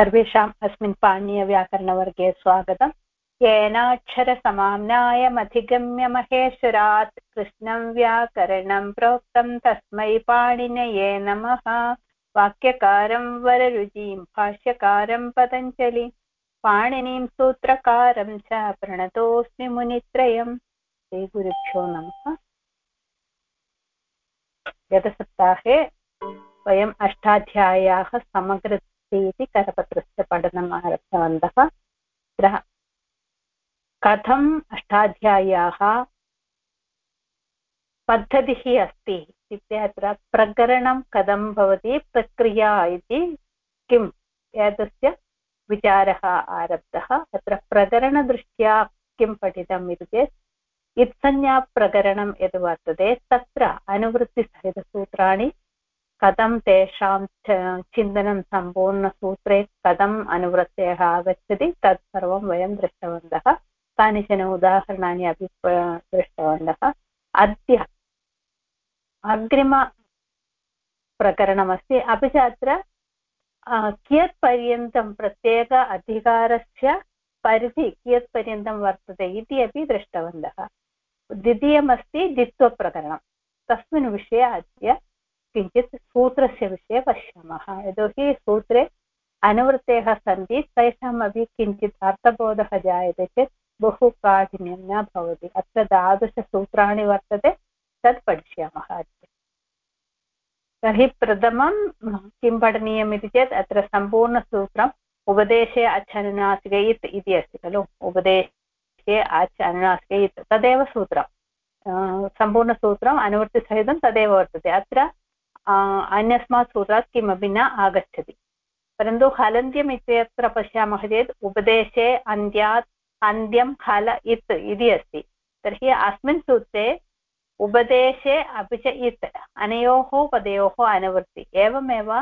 सर्वेषाम् अस्मिन् पाणीयव्याकरणवर्गे स्वागतम्। येनाक्षरसमाम्नायमधिगम्य महेश्वरात् कृष्णं व्याकरणं प्रोक्तं तस्मै पाणिनये नमः। वाक्यकारं वररुचिं, भाष्यकारं पतञ्जलि, पाणिनिं सूत्रकारं च प्रणतोऽस्मि मुनित्रयम् श्रीगुरुभ्यो नमः। गतसप्ताहे वयम् अष्टाध्याय्याः समग्रस्य इति करपत्रस्य पठनम् आरब्धवन्तः अत्र कथम् अष्टाध्याय्याः पद्धतिः अस्ति इत्युक्ते अत्र प्रकरणं कथं भवति, प्रक्रिया इति किम्? एतस्य विचारः आरब्धः। अत्र प्रकरणदृष्ट्या किं पठितम् इति चेत् इत्संज्ञाप्रकरणं यद् वर्तते तत्र अनुवृत्तिसहितसूत्राणि कथं तेषां चिन्तनं सम्पूर्णसूत्रे कथम् अनुवृत्तयः आगच्छति तत् सर्वं वयं दृष्टवन्तः। कानिचन उदाहरणानि अपि दृष्टवन्तः। अद्य अग्रिमप्रकरणमस्ति अपि च अत्र कियत्पर्यन्तं प्रत्येक अधिकारस्य परिधि कियत्पर्यन्तं वर्तते इति अपि दृष्टवन्तः। द्वितीयमस्ति द्वित्वप्रकरणं। तस्मिन् विषये अद्य किञ्चित् सूत्रस्य विषये पश्यामः। यतोहि सूत्रे अनुवृत्तयः सन्ति, तेषामपि किञ्चित् अर्थबोधः जायते चेत् बहु काठिन्यं न भवति। अत्र तादृशसूत्राणि वर्तते, तत् पठिष्यामः अद्य तर्हि प्रथमं, किं पठनीयम् इति चेत्, अत्र सम्पूर्णसूत्रम् उपदेशे अचनुनासिक इत् इति अस्ति खलु? उपदेशे अच् अनुनासिक इत् तदेव सूत्रं सम्पूर्णसूत्रम्, अनुवृत्तिसहितं तदेव वर्तते। अत्र अन्यस्मात् सूत्रात् किमपि न आगच्छति परन्तु हलन्त्यम् इत्यत्र पश्यामः चेत् उपदेशे अन्त्यात् अन्त्यं हल इत् इति अस्ति तर्हि अस्मिन् सूत्रे उपदेशे अपि च इत् अनयोः पदयोः अनुवृत्ति एवमेव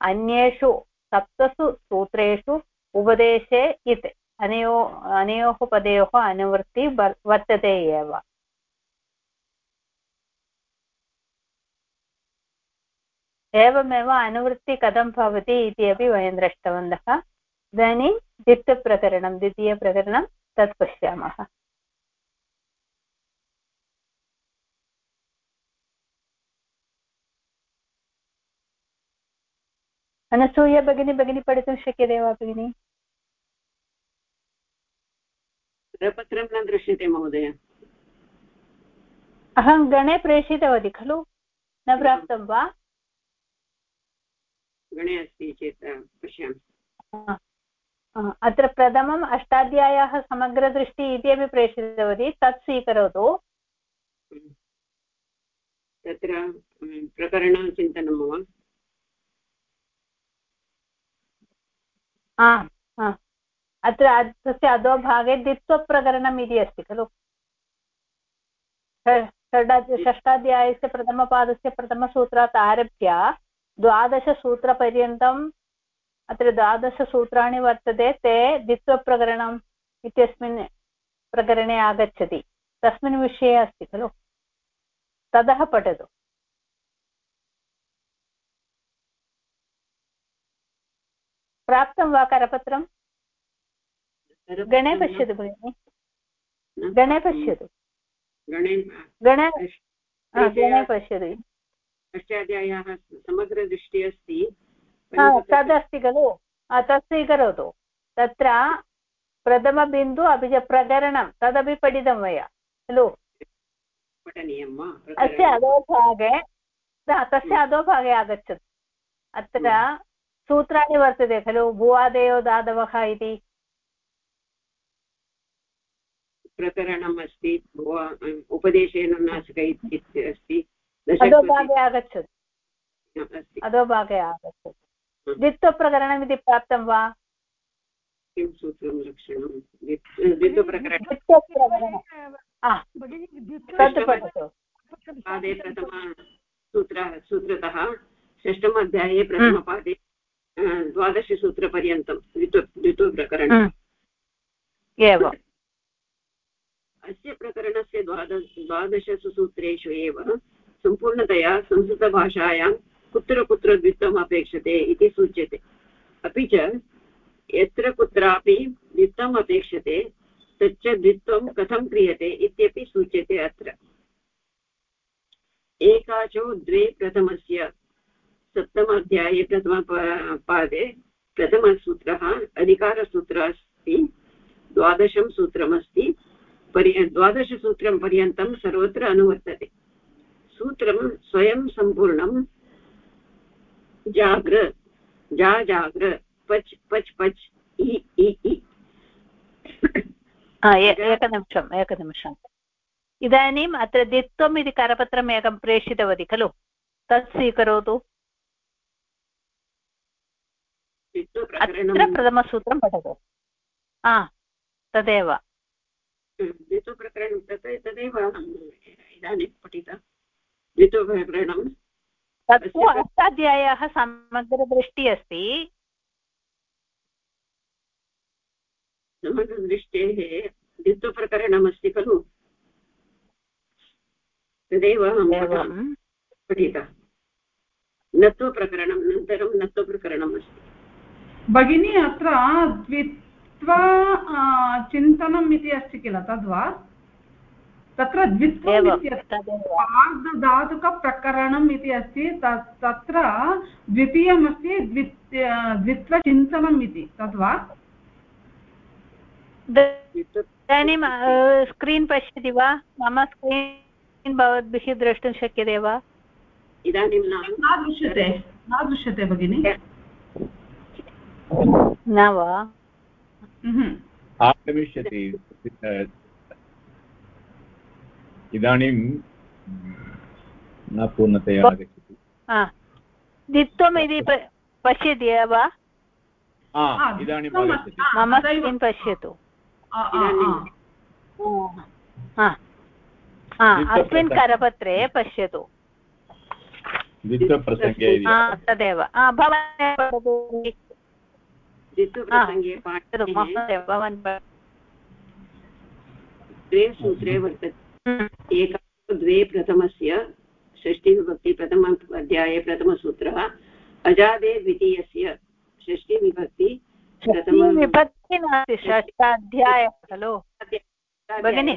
अन्येषु सप्तसु सूत्रेषु उपदेशे इत् अनयो अनयोः पदयोः अनुवृत्ति वर्तते एव एवमेव अनुवृत्ति कथं भवति इति अपि वयं दृष्टवन्तः. इदानीं द्वितीयप्रकरणं द्वितीयप्रकरणं तत् पश्यामः. अनसूय भगिनी भगिनी पठितुं शक्यते वा भगिनि? करपत्रं न दृश्यते महोदय. अहं गणे प्रेषितवती खलु? न प्राप्तं वा? गणे अस्ति चेत् पश्यामि। अत्र प्रथमम् अष्टाध्याय्याः समग्रदृष्टि इति अपि प्रेषितवती तत् स्वीकरोतु। तत्र प्रकरणचिन्तनं वा अत्र तस्य अधोभागे द्वित्वप्रकरणम् इति अस्ति खलु? षष्ठाध्यायस्य प्रथमपादस्य प्रथमसूत्रात् आरभ्य द्वादशसूत्रपर्यन्तम् अत्र द्वादशसूत्राणि वर्तते ते द्वित्वप्रकरणम् इत्यस्मिन् प्रकरणे आगच्छति। तस्मिन् विषये अस्ति खलु? ततः पठतु। प्राप्तं वा करपत्रं? गणे पश्यतु भगिनि। गणे पश्यतु। गणे गणे पश्यतु। अष्टाध्याय्याः समग्रदृष्टिः अस्ति। तदस्ति खलु। तत् स्वीकरोतु तत्र प्रथमबिन्दु अपि च प्रकरणं तदपि पठितं मया खलु? पठनीयं वा? अस्य अधोभागे तस्य अधोभागे आगच्छतु। अत्र सूत्राणि वर्तते खलु भुवादयो दादवः इति। प्रकरणम् अस्ति उपदेशेन नासिक अस्ति। अधोभागे आगच्छतु अधोभागे आगच्छतु द्वित्वप्रकरणमिति प्राप्तं वा किं सूत्रं लक्षणं द्वित्वप्रकरणं पठतु पादे प्रथमसूत्र सूत्रतः षष्ठम अध्याये प्रथमपादे द्वादशसूत्रपर्यन्तं द्वित्व द्वित्वप्रकरणम् एवम् अस्य प्रकरणस्य द्वादश द्वादशसु सूत्रेषु एव सम्पूर्णतया संस्कृतभाषायां कुत्र कुत्र द्वित्वम् अपेक्षते इति सूच्यते। अपि च यत्र कुत्रापि द्वित्वम् अपेक्षते, तच्च द्वित्वं कथं क्रियते इत्यपि सूच्यते अत्र। एकाचो द्वे प्रथमस्य सप्तमाध्याये प्रथमपादे प्रथमसूत्रः अधिकारसूत्रः अस्ति द्वादशं सूत्रमस्ति, पर्य, द्वादशसूत्रं पर्यन्तं सर्वत्र अनुवर्तते। सूत्रं स्वयं सम्पूर्णं। जाग्र जा जाग्र पच् पच् पच् इ इ एकनिमिषम् एकनिमिषम्। इदानीम् अत्र द्वित्वम् इति करपत्रम् एकं प्रेषितवती खलु? तत् स्वीकरोतु। अत्र प्रथमसूत्रं पठतु। हा तदेव। द्वित्वप्रकरणं तदेव इदानीं पठिता द्वित्वप्रकरणं तत्तु अष्टाध्यायः समग्रदृष्टिः अस्ति। समग्रदृष्टेः द्वित्वप्रकरणमस्ति खलु। तदेव अहं पठिता। नत्वप्रकरणं अनन्तरं नत्वप्रकरणम् अस्ति भगिनी अत्र द्वित्वा चिन्तनम् इति अस्ति किल? तद्वा? तत्र द्वित्वम् आर्धधातुकप्रकरणम् इति अस्ति। तत्र द्वितीयमस्ति द्वित्वचिन्तनम् इति। तद्वा? इदानीं स्क्रीन् पश्यति वा? मम स्क्रीन् भवद्भिः द्रष्टुं शक्यते वा? इदानीं न। दृश्यते। न दृश्यते भगिनि। न। वा? आगमिष्यति। इदानीं न पूर्णतया आगच्छति द्वित्वम् इति पश्यति वा? इदानीम् आगच्छति। मम स्क्रीन् पश्यतु? अस्मिन् करपत्रे पश्यतु। द्वित्वप्रसङ्गे तदेव। भवान् द्वे सूत्रे वर्तते। एका द्वे प्रथमस्य षष्टिविभक्ति प्रथम अध्याये प्रथमसूत्रः अजादे द्वितीयस्य षष्टिविभक्ति विभक्ति नास्ति षष्ठाध्यायः खलु। भगिनि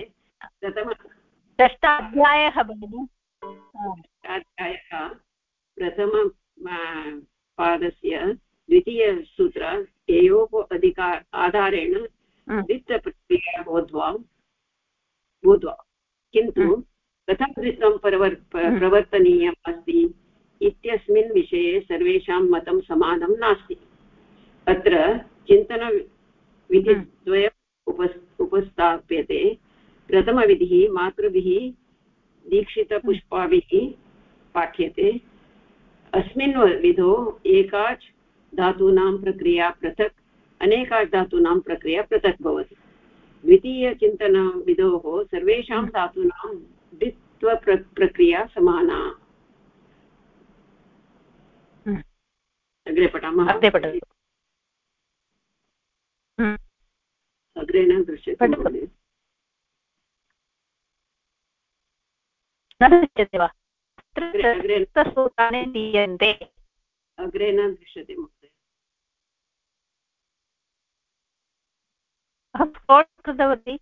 षष्ठाध्यायः भगिनि। अध्यायः प्रथम पादस्य द्वितीयसूत्र एयोः अधिकार आधारेण द्वित्वप्रक्रिया भूत्वा भूत्वा किन्तु कथं द्वित्वं प्रवर् प्रवर्तनीयम् अस्ति इत्यस्मिन् विषये सर्वेषां मतं समानं नास्ति। अत्र चिन्तनविधिद्वयम् उपस् उपस्थाप्यते। प्रथमविधिः मातृभिः दीक्षितपुष्पाभिः पाठ्यते। अस्मिन् विधौ एकाच् धातूनां प्रक्रिया पृथक् अनेकाच् धातूनां प्रक्रिया पृथक् भवति। द्वितीयचिन्तनविधोः सर्वेषां धातूनां द्वित्वप्रक्रिया समाना। हम्म। अग्रे पठामः? अग्रे पठतु अग्रे न दृश्यते दृश्यते वा? अग्रे न दृश्यते अहं स्कोट् कृतवती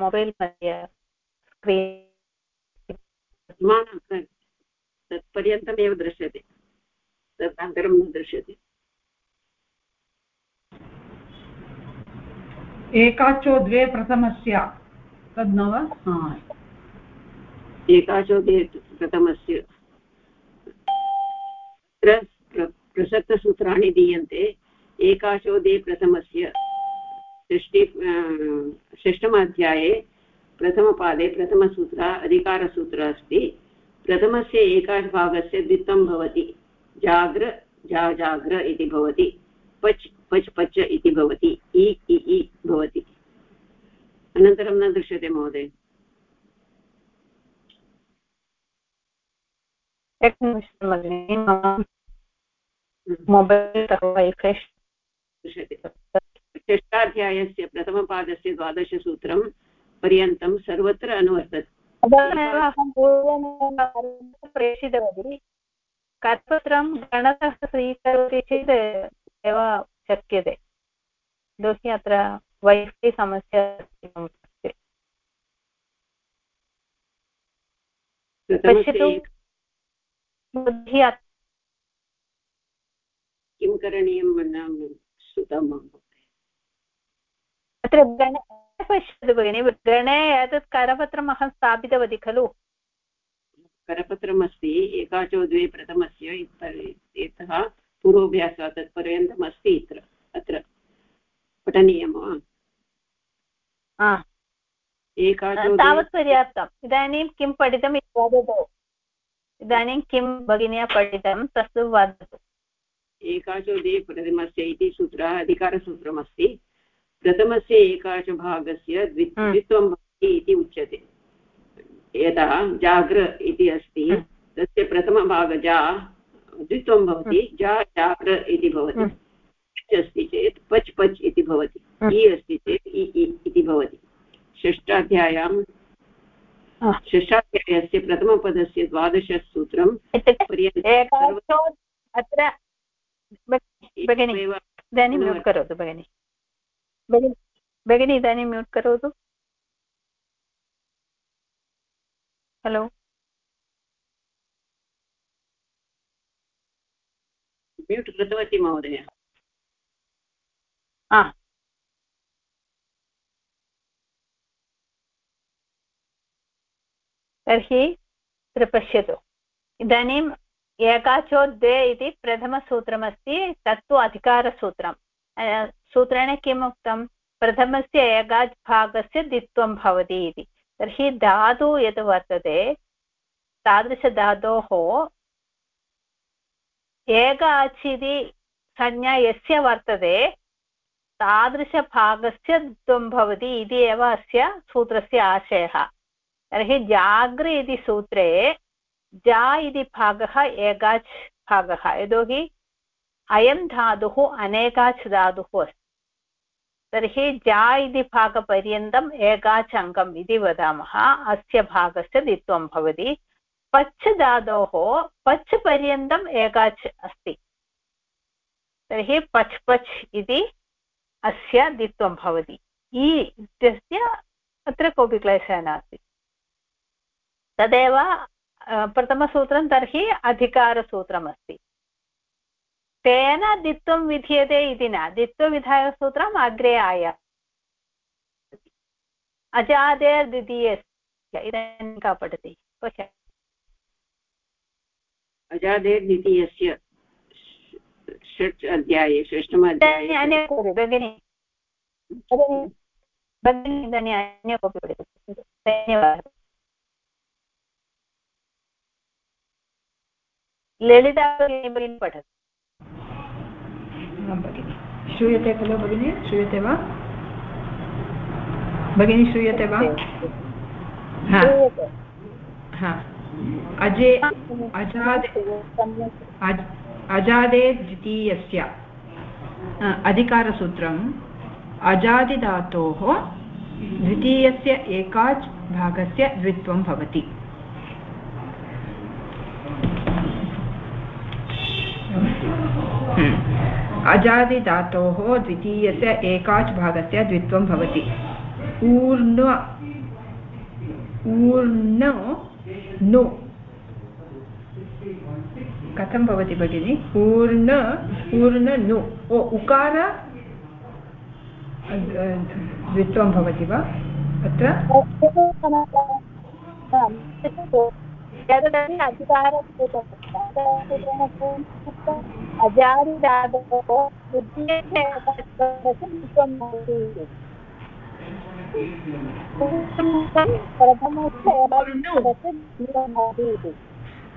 मोबैल् मध्ये स्क्रीन् तत्पर्यन्तमेव दृश्यते। तदनन्तरं न दृश्यते। एकाचो द्वे प्रथमस्य तद् न वा एकाचो द्वे प्रथमस्य। प्रसक्तसूत्राणि दीयन्ते। एकाचो द्वे प्रथमस्य षष्टि षष्टमाध्याये प्रथमपादे प्रथमसूत्र, अधिकारसूत्र अस्ति। प्रथमस्य एकाभागस्य द्वित्वं भवति। जाग्र, जा, जाग्र इति भवति। पच् पच्, पच इति भवति। इ इ इ भवति। अनन्तरं न दृश्यते महोदय। षष्ठाध्यायस्य प्रथमपादस्य द्वादशसूत्रं पर्यन्तं सर्वत्र अनुवर्तते। प्रेषितवती करपत्रं गणतः स्वीकरोति चेत् एव शक्यते। यतोहि अत्र वैफै समस्या अस्ति। पश्यतु। बुद्धिः किं करणीयं न श्रुतं अत्र गणे पश्यतु भगिनि गणे एतत् करपत्रम् अहं स्थापितवती खलु। करपत्रमस्ति एकाचो द्वे प्रथमस्य इतः पूर्वभ्यासः तत्पर्यन्तम् अस्ति इत्र अत्र। पठनीयं वा? एकाचो तावत् पर्याप्तम्। इदानीं किं पठितम् वदतु। इदानीं किं भगिन्या पठितं? तस्तु वदतु। एकाचो दे प्रथमस्य इति सूत्रः अधिकारसूत्रमस्ति प्रथमस्य एकाचभागस्य द्वि हम्म। द्वित्वं भवति इति उच्यते यदा जाग्र इति अस्ति हम्म। तस्य प्रथमभाग जा द्वित्वं भवति हम्म। जा जाग्र इति भवति। पच् अस्ति चेत् पच् पच् इति भवति इ अस्ति चेत् इ इति भवति षष्ठाध्याय्यां षष्ठाध्यायस्य प्रथमपदस्य द्वादशसूत्रं एकाचो अत्र भगिनि इदानीं म्यूट् करोतु भगिनि भगिनि इदानीं म्यूट् करोतु हलो म्यूट् कृतवती महोदय. तर्हि पश्यतु इदानीम् एकाचो द्वे इति प्रथमसूत्रमस्ति, तत्तु अधिकारसूत्रं सूत्रेण किम् उक्तं? प्रथमस्य एकाच् भागस्य द्वित्वं भवति इति। तर्हि धातु यत् वर्तते, तादृशधातोः एक इति संज्ञा यस्य वर्तते, तादृशभागस्य द्वं भवति इति एव अस्य सूत्रस्य आशयः। तर्हि जाग्र इति सूत्रे जा इति भागः एकाच् भागः। यतोहि अयं धातुः अनेकाच् धातुः अस्ति। तर्हि जा इति भागपर्यन्तम् एकाच् अङ्गम् इति वदामः। अस्य भागस्य द्वित्वं भवति। पच् धातोः पच् पर्यन्तम् एकाच् अस्ति। तर्हि पच् पच् इति अस्य द्वित्वं भवति। इ इत्यस्य अत्र कोऽपि क्लेशः नास्ति। तदेव प्रथमसूत्रं तर्हि अधिकारसूत्रमस्ति। तेन द्वित्वं विधीयते इति न द्वित्वविधायकसूत्रम् अग्रे आय। अजादेर्द्वितीयस्य इदानीं का पठति? अजादेर्द्वितीयस्य षट् अध्याये षष्ठम अध्याये अन्य कोऽपि भगिनि? भगिनि। इदानीम् अन्य कोऽपि पठतु? धन्यवादः। ललिता भगिनी पठतु श्रूयते खलु भगिनि श्रूयते वा भगिनी श्रूयते वा अजे अजादे द्वितीयस्य अधिकारसूत्रम् अजादिधातोः द्वितीयस्य एकाच् भागस्य द्वित्वं भवति अजादिधातोः द्वितीयस्य एकाच् भागस्य द्वित्वं भवति। ऊर्ण ऊर्ण नु। कथं भवति भगिनि? ऊर्ण ऊर्ण नु। ओ उकार द्वित्वं भवति वा? अत्र? यतोहि प्रथमस्य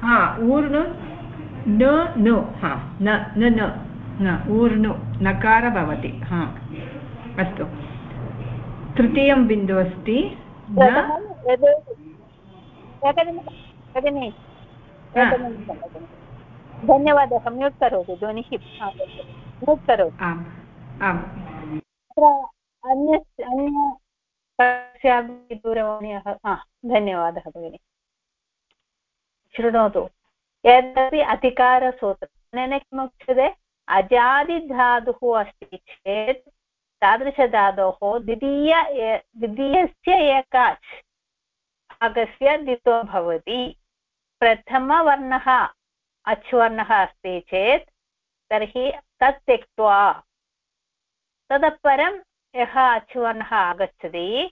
हा ऊर्णु न नु हा नकार भवति हा अस्तु। तृतीयं बिन्दुः अस्ति धन्यवादः म्यूट् करोतु ध्वनिः म्यूट् करोतु। आम् आम्। तत्र अन्य अन्य कस्यापि दूरवाण्याः धन्यवादः भगिनि। शृणोतु। एतदपि अधिकारसूत्रम् अनेन किमुच्यते? अजादिधातुः अस्ति चेत् तादृशधातोः द्वितीय द्वितीयस्य एकाच् भागस्य द्वित्वं भवति। प्रथमवर्णः अच्वर्णः अस्ति चेत्, तर्हि तत् त्यक्त्वा ततः परं यः अच्वर्णः आगच्छति,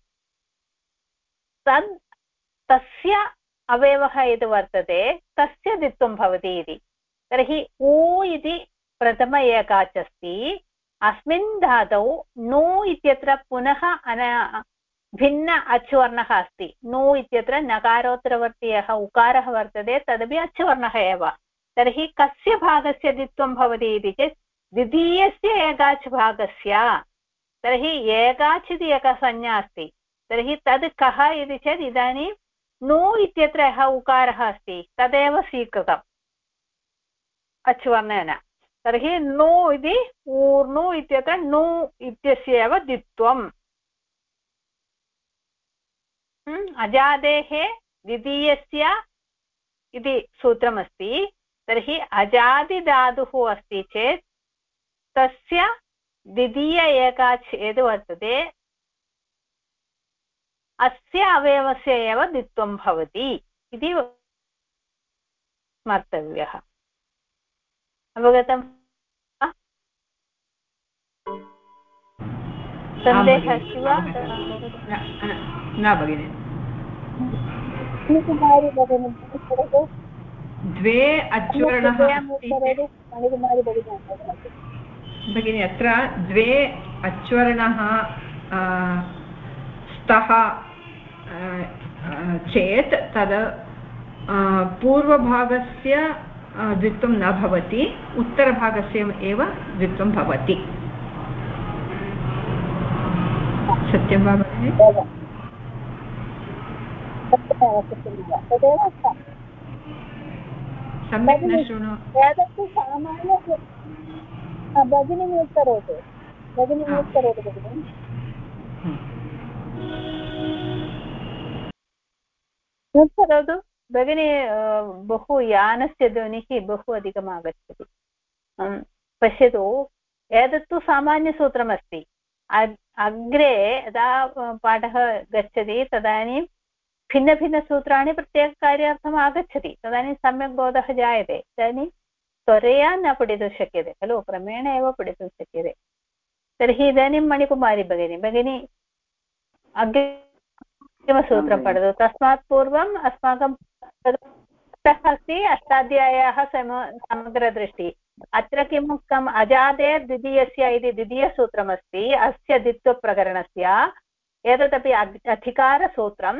तद् तस्य अवयवः यद् वर्तते, तस्य द्वित्वं भवति इति। तर्हि उ इति प्रथम एकाच् अस्ति, अस्मिन् धातौ नु इत्यत्र पुनः अन भिन्न अच्वर्णः अस्ति। नु इत्यत्र नकारोत्तरवर्ति यः उकारः वर्तते, तदपि अच्वर्णः एव। तर्हि कस्य भागस्य द्वित्वं भवति इति चेत्, द्वितीयस्य एकाच् भागस्य। तर्हि एकाच् इति एका संज्ञा अस्ति। तर्हि तद् कः इति चेत्, इदानीं नु इत्यत्र यः उकारः अस्ति, तदेव स्वीकृतम् अच्वर्णेन तर्हि नु इति ऊर्णु इत्यत्र नु इत्यस्य एव द्वित्वम्। अजादेः द्वितीयस्य इति सूत्रमस्ति। तर्हि अजादिधातुः अस्ति चेत् तस्य द्वितीय एकाच् यद् वर्तते। अस्य अवयवस्य एव द्वित्वं भवति इति स्मर्तव्यः अवगतम्? सन्देहः अस्ति वा न भगिनि द्वे अच्वर्णः भगिनि अत्र द्वे अच्वर्णः स्तः चेत् तद् पूर्वभागस्य द्वित्वं न भवति उत्तरभागस्य एव द्वित्वं भवति। सत्यं वा भगिनि सम्यक् न शृणु। एतत्तु सामान्य भगिनी म्यूट् करोतु। भगिनी म्यूट् करोतु भगिनि। म्यूट् करोतु। भगिनी बहु यानस्य ध्वनिः बहु अधिकम् आगच्छति पश्यतु एतत्तु सामान्यसूत्रमस्ति। अग्रे यदा पाठः गच्छति तदानीं भिन्नभिन्नसूत्राणि प्रत्येककार्यार्थम् आगच्छति। तदानीं सम्यक् बोधः जायते। इदानीं त्वरया न पठितुं शक्यते खलु? क्रमेण एव पठितुं शक्यते। तर्हि इदानीं मणिकुमारी भगिनी भगिनी अग्रिमसूत्रं पठतु। तस्मात् पूर्वम् अस्माकं अस्ति अष्टाध्याय्याः सम समग्रदृष्टिः। अत्र किम् उक्तम् अजादे द्वितीयस्य इति द्वितीयसूत्रमस्ति, अस्य द्वित्वप्रकरणस्य। एतदपि अधिकारसूत्रं,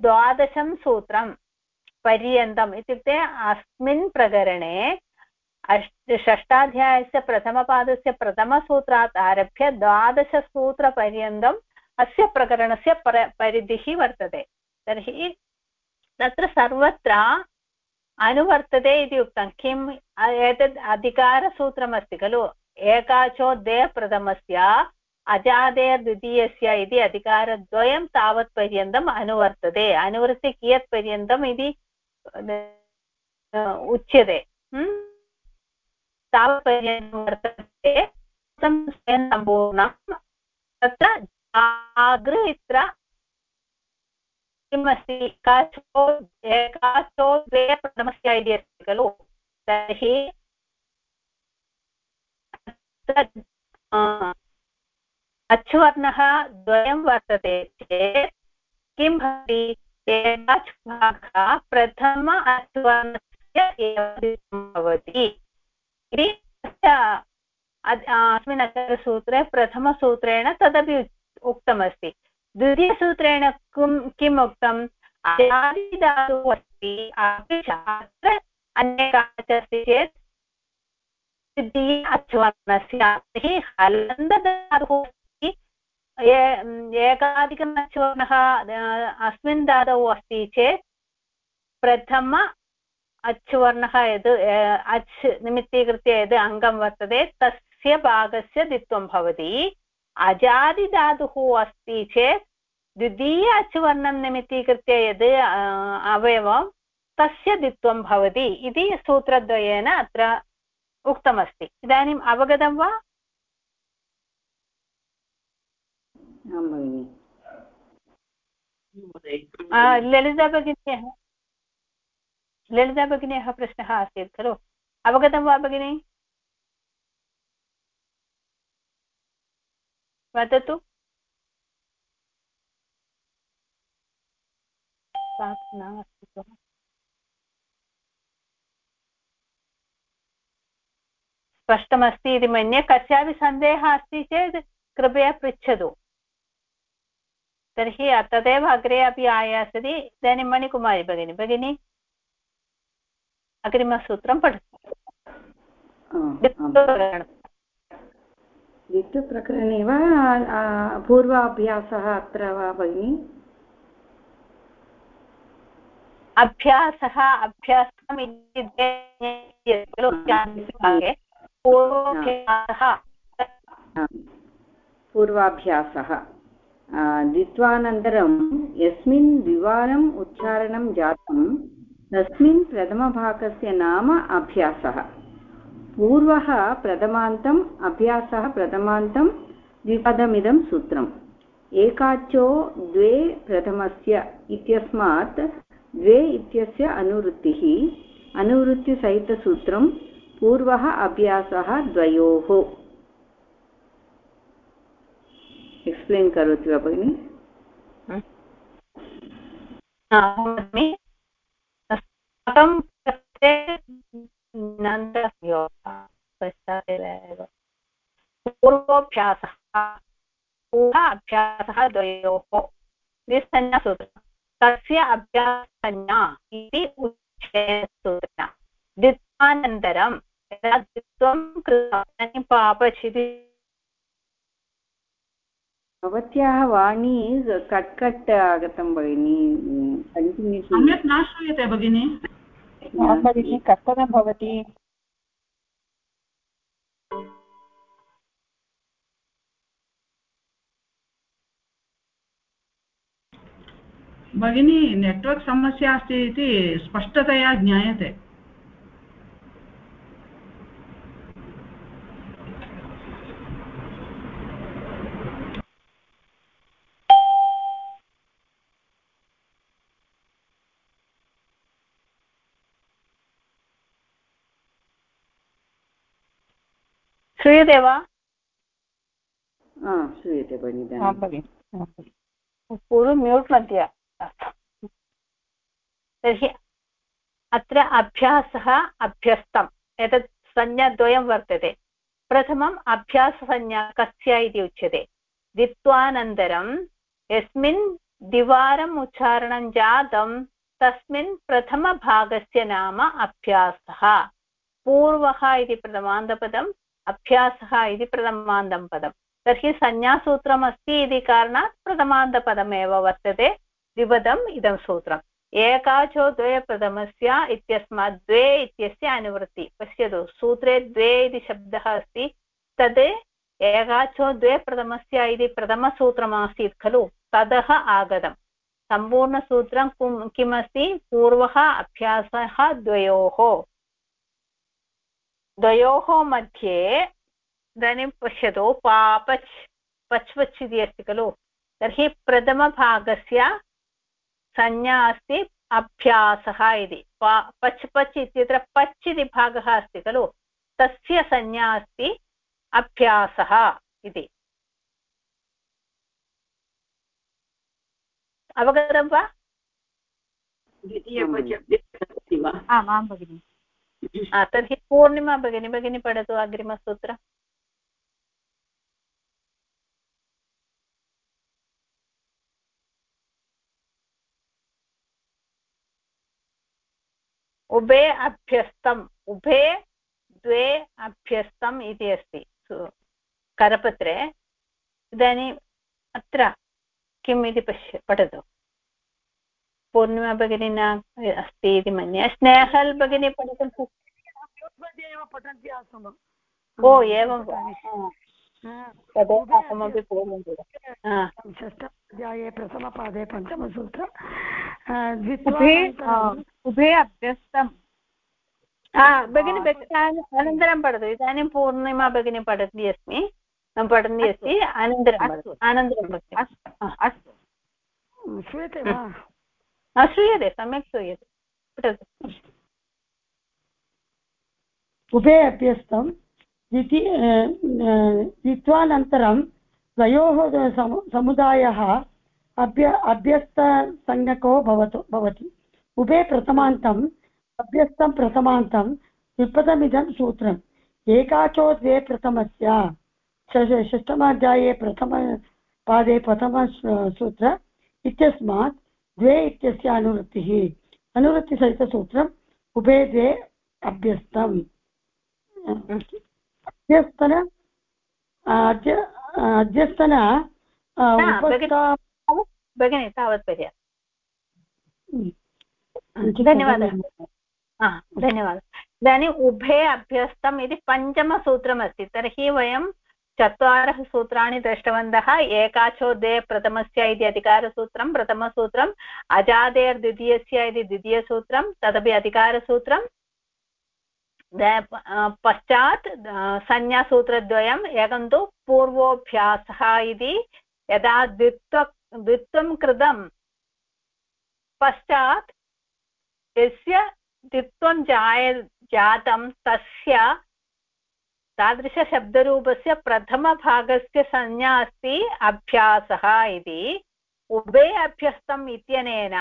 द्वादशं सूत्रं पर्यन्तम्। इत्युक्ते अस्मिन् प्रकरणे अष्ट षष्ठाध्यायस्य प्रथमपादस्य प्रथमसूत्रात् आरभ्य द्वादशसूत्रपर्यन्तम् अस्य प्रकरणस्य पर, परिधिः वर्तते। तर्हि तत्र सर्वत्र अनुवर्तते इति उक्तं किम् एतद् अधिकारसूत्रमस्ति खलु एकाचो दे प्रथमस्य अजादे द्वितीयस्य इति अधिकारद्वयं तावत्पर्यन्तम् अनुवर्तते अनुवृत्ति कियत्पर्यन्तम् इति उच्यते तावत्पर्यन्तं वर्तते सम्पूर्णं तत्र जागृ किमस्ति एकाचो द्वे प्रथमस्य इति अस्ति खलु तर्हि अच्वर्णः द्वयं वर्तते चेत् किं भवति? एकाच् भागः प्रथम अच्वर्णस्य एव भवति। इति अस्मिन् अचरसूत्रे प्रथमसूत्रेण तदपि उक्तमस्ति। द्वितीयसूत्रेण किं, किम् उक्तम्? आदिधातुः अस्ति अत्र अन्यकाच अस्ति चेत् द्वितीय अच्वर्णस्य तर्हि हलन्दधातुः अस्ति। एकाधिकम् अच्वर्णः अस्मिन् धातौ अस्ति चेत् प्रथम अच्वर्णः यद् अच् निमित्तीकृत्य यद् अङ्गं वर्तते, तस्य भागस्य द्वित्वं भवति। अजादिधातुः अस्ति चेत् द्वितीय अचुवर्णं निमित्तीकृत्य यद् अवयवं तस्य द्वित्वं भवति इति सूत्रद्वयेन अत्र उक्तमस्ति। इदानीम् अवगतं वा? ललिता भगिन्याः ललिता भगिन्याः प्रश्नः आसीत् खलु। अवगतं वा भगिनि? वदतु स्पष्टमस्ति इति मन्ये कस्यापि सन्देहः अस्ति चेत् कृपया पृच्छतु तर्हि तदेव अग्रे अपि आयास्यति इदानीं मणिकुमारी भगिनी भगिनी अग्रिमसूत्रं पठतु द्वित्वप्रकरणे वा पूर्वाभ्यासः अत्र वा भगिनि? अभ्यासः अभ्यासम् इति पूर्वाभ्यासः। द्वित्वानन्तरं यस्मिन् द्विवारम् उच्चारणं जातं तस्मिन् प्रथमभागस्य नाम अभ्यासः। पूर्वः प्रथमान्तम्, अभ्यासः प्रथमान्तं द्विपदमिदं सूत्रम्। एकाचो द्वे प्रथमस्य इत्यस्मात् द्वे इत्यस्य अनुवृत्तिः, अनुवृत्तिसहितसूत्रं पूर्वः अभ्यासः द्वयोः। एक्स्प्लेन् करोति वा भगिनि? पूर्वोऽभ्यासः पूर्वः अभ्यासः द्वयोः निस्संज्ञासूत्रम् तस्य अभ्याससंज्ञा इति उच्चयसूचना द्वित्वानन्तरं यदा द्वित्वं कृतं पापचिति भवत्याः वाणी कट् कट् आगतं भगिनि सम्यक् न श्रूयते भगिनि भगिनि कर्तनं भवति। भगिनी नेट्वर्क् समस्या अस्ति इति स्पष्टतया ज्ञायते। श्रूयते वा? श्रूयते भगिनि पूर्वं म्यूट् मध्ये तर्हि अत्र अभ्यासः अभ्यस्तम्. एतत् संज्ञाद्वयं वर्तते. प्रथमम् अभ्याससंज्ञा कस्य इति उच्यते. द्वित्वानन्तरं यस्मिन् द्विवारम् उच्चारणं जातं तस्मिन् प्रथमभागस्य नाम अभ्यासः. पूर्वः इति प्रथमान्तपदम् अभ्यासः इति प्रथमान्तं पदम् तर्हि संज्ञासूत्रम् अस्ति इति कारणात् प्रथमान्तपदमेव वर्तते। द्विपदम् इदं सूत्रम्। एकाचो द्वे प्रथमस्य इत्यस्मात् द्वे इत्यस्य अनुवृत्ति। पश्यतु, सूत्रे द्वे इति शब्दः अस्ति। तद् एकाचो द्वे प्रथमस्य इति प्रथमसूत्रमासीत् खलु। ततः आगतम्। सम्पूर्णसूत्रं किम् किमस्ति? पूर्वः अभ्यासः द्वयोः। द्वयोः मध्ये इदानीं पश्यतु पापच् पच् पच् इति अस्ति खलु। तर्हि प्रथमभागस्य संज्ञा अस्ति अभ्यासः इति। पच् पच् इत्यत्र पच् इति भागः अस्ति खलु। तस्य संज्ञा अस्ति अभ्यासः इति। अवगतं वा? आम् भगिनि। तर्हि पूर्णिमा भगिनी भगिनी पठतु अग्रिमसूत्रम् उभे अभ्यस्तम् उभे द्वे अभ्यस्तम् इति अस्ति करपत्रे इदानीम् अत्र किम् इति पश्य पठतु पूर्णिमा भगिनी न अस्ति इति मन्ये स्नेहल् भगिनी पठितुं पठन्ति आसम् ओ एवं अहमपि षष्ठाध्याये प्रथमपादे पञ्चमसूत्र। द्वित्वा उभे अभ्यस्तम्। भगिनि अनन्तरं पठतु। इदानीं पूर्णिमा भगिनी पठन्ती अस्मि। पठन्ती अस्ति। अनन्तरं अनन्तरं अस्तु। श्रूयते वा? श्रूयते सम्यक् श्रूयते। पठतु। उभे अभ्यस्तं द्वित्वानन्तरं द्वयोः समुदायः अभ्य, अभ्यस्तसंज्ञको भवतु, भवति। उभे प्रथमान्तम् अभ्यस्तं प्रथमान्तं विपदमिदं सूत्रम्। एकाचो द्वे प्रथमस्य षष्टमाध्याये प्रथमपादे प्रथमसूत्र इत्यस्मात् द्वे इत्यस्य अनुवृत्तिः। अनुवृत्तिसहितसूत्रम् उभे द्वे अभ्यस्तम्। अध्यस्तन अद्य अध्यस्तन भगिनि तावत् पर्याप्तम् धन्यवादः. धन्यवादः. इदानीम् उभे अभ्यस्तम् इति पञ्चमसूत्रमस्ति तर्हि वयं चत्वारः सूत्राणि दृष्टवन्तः एकाचो द्वे प्रथमस्य इति अधिकारसूत्रं प्रथमसूत्रम् अजादेर्द्वितीयस्य इति द्वितीयसूत्रं तदपि अधिकारसूत्रं पश्चात् संज्ञासूत्रद्वयम् एकं तु पूर्वोऽभ्यासः इति, यदा द्वित्व, द्वित्वं कृतं, पश्चात् यस्य द्वित्वं जाय, जातं तस्य तादृशशब्दरूपस्य प्रथमभागस्य संज्ञा अस्ति अभ्यासः इति। उभे अभ्यस्तम् इत्यनेन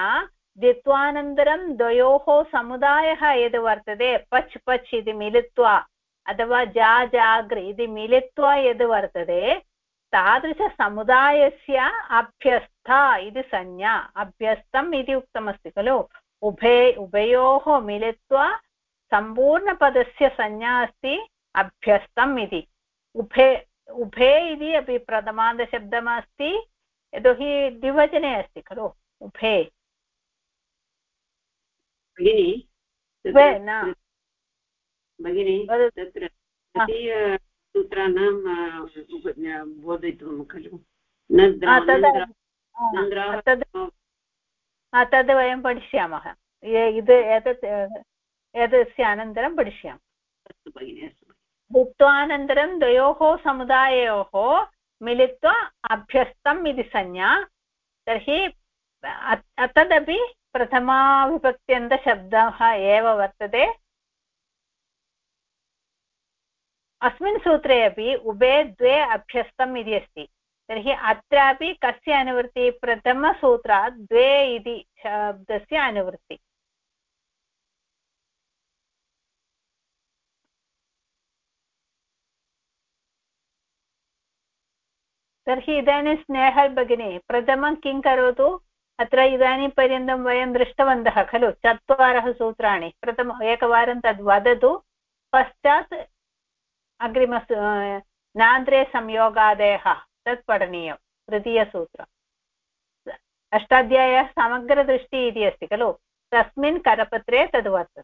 द्वित्वानन्तरं द्वयोः समुदायः यद् वर्तते, पच् पच् इति मिलित्वा अथवा जा जागृ इति मिलित्वा यद् वर्तते, तादृशसमुदायस्य अभ्यस्था इति संज्ञा, अभ्यस्तम् इति उक्तमस्ति खलु। उभे, उभयोः मिलित्वा सम्पूर्णपदस्य संज्ञा अस्ति, अभ्यस्तम् इति। उभे उभे इति अपि प्रथमान्तशब्दमस्ति यतोहि द्विवचने अस्ति खलु, उभे। भगिनि भगिनि तत्र सूत्राणां बोधयितुं खलु। तद् वयं पठिष्यामः। इद् एतत् एतस्य अनन्तरं पठिष्यामः। अस्तु भगिनि अस्तु भुक्त्वानन्तरं द्वयोः समुदाययोः मिलित्वा अभ्यस्तम् इति संज्ञा। तर्हि तदपि प्रथमाविभक्त्यन्तशब्दः एव वर्तते। अस्मिन् सूत्रे अपि उभे द्वे अभ्यस्तम् इति अस्ति। तर्हि अत्रापि कस्य अनुवृत्ति? प्रथमसूत्रात् द्वे इति शब्दस्य अनुवृत्ति। तर्हि इदानीं स्नेहल् भगिनी, प्रथमं किं करोतु? अत्र इदानीं पर्यन्तं वयं दृष्टवन्तः खलु चत्वारः सूत्राणि। प्रथम एकवारं तद् वदतु। पश्चात् अग्रिम नान्द्रे संयोगादयः तत् पठनीयं। तृतीयसूत्रम्। अष्टाध्यायः समग्रदृष्टिः इति अस्ति खलु। तस्मिन् करपत्रे तद् वर्तते।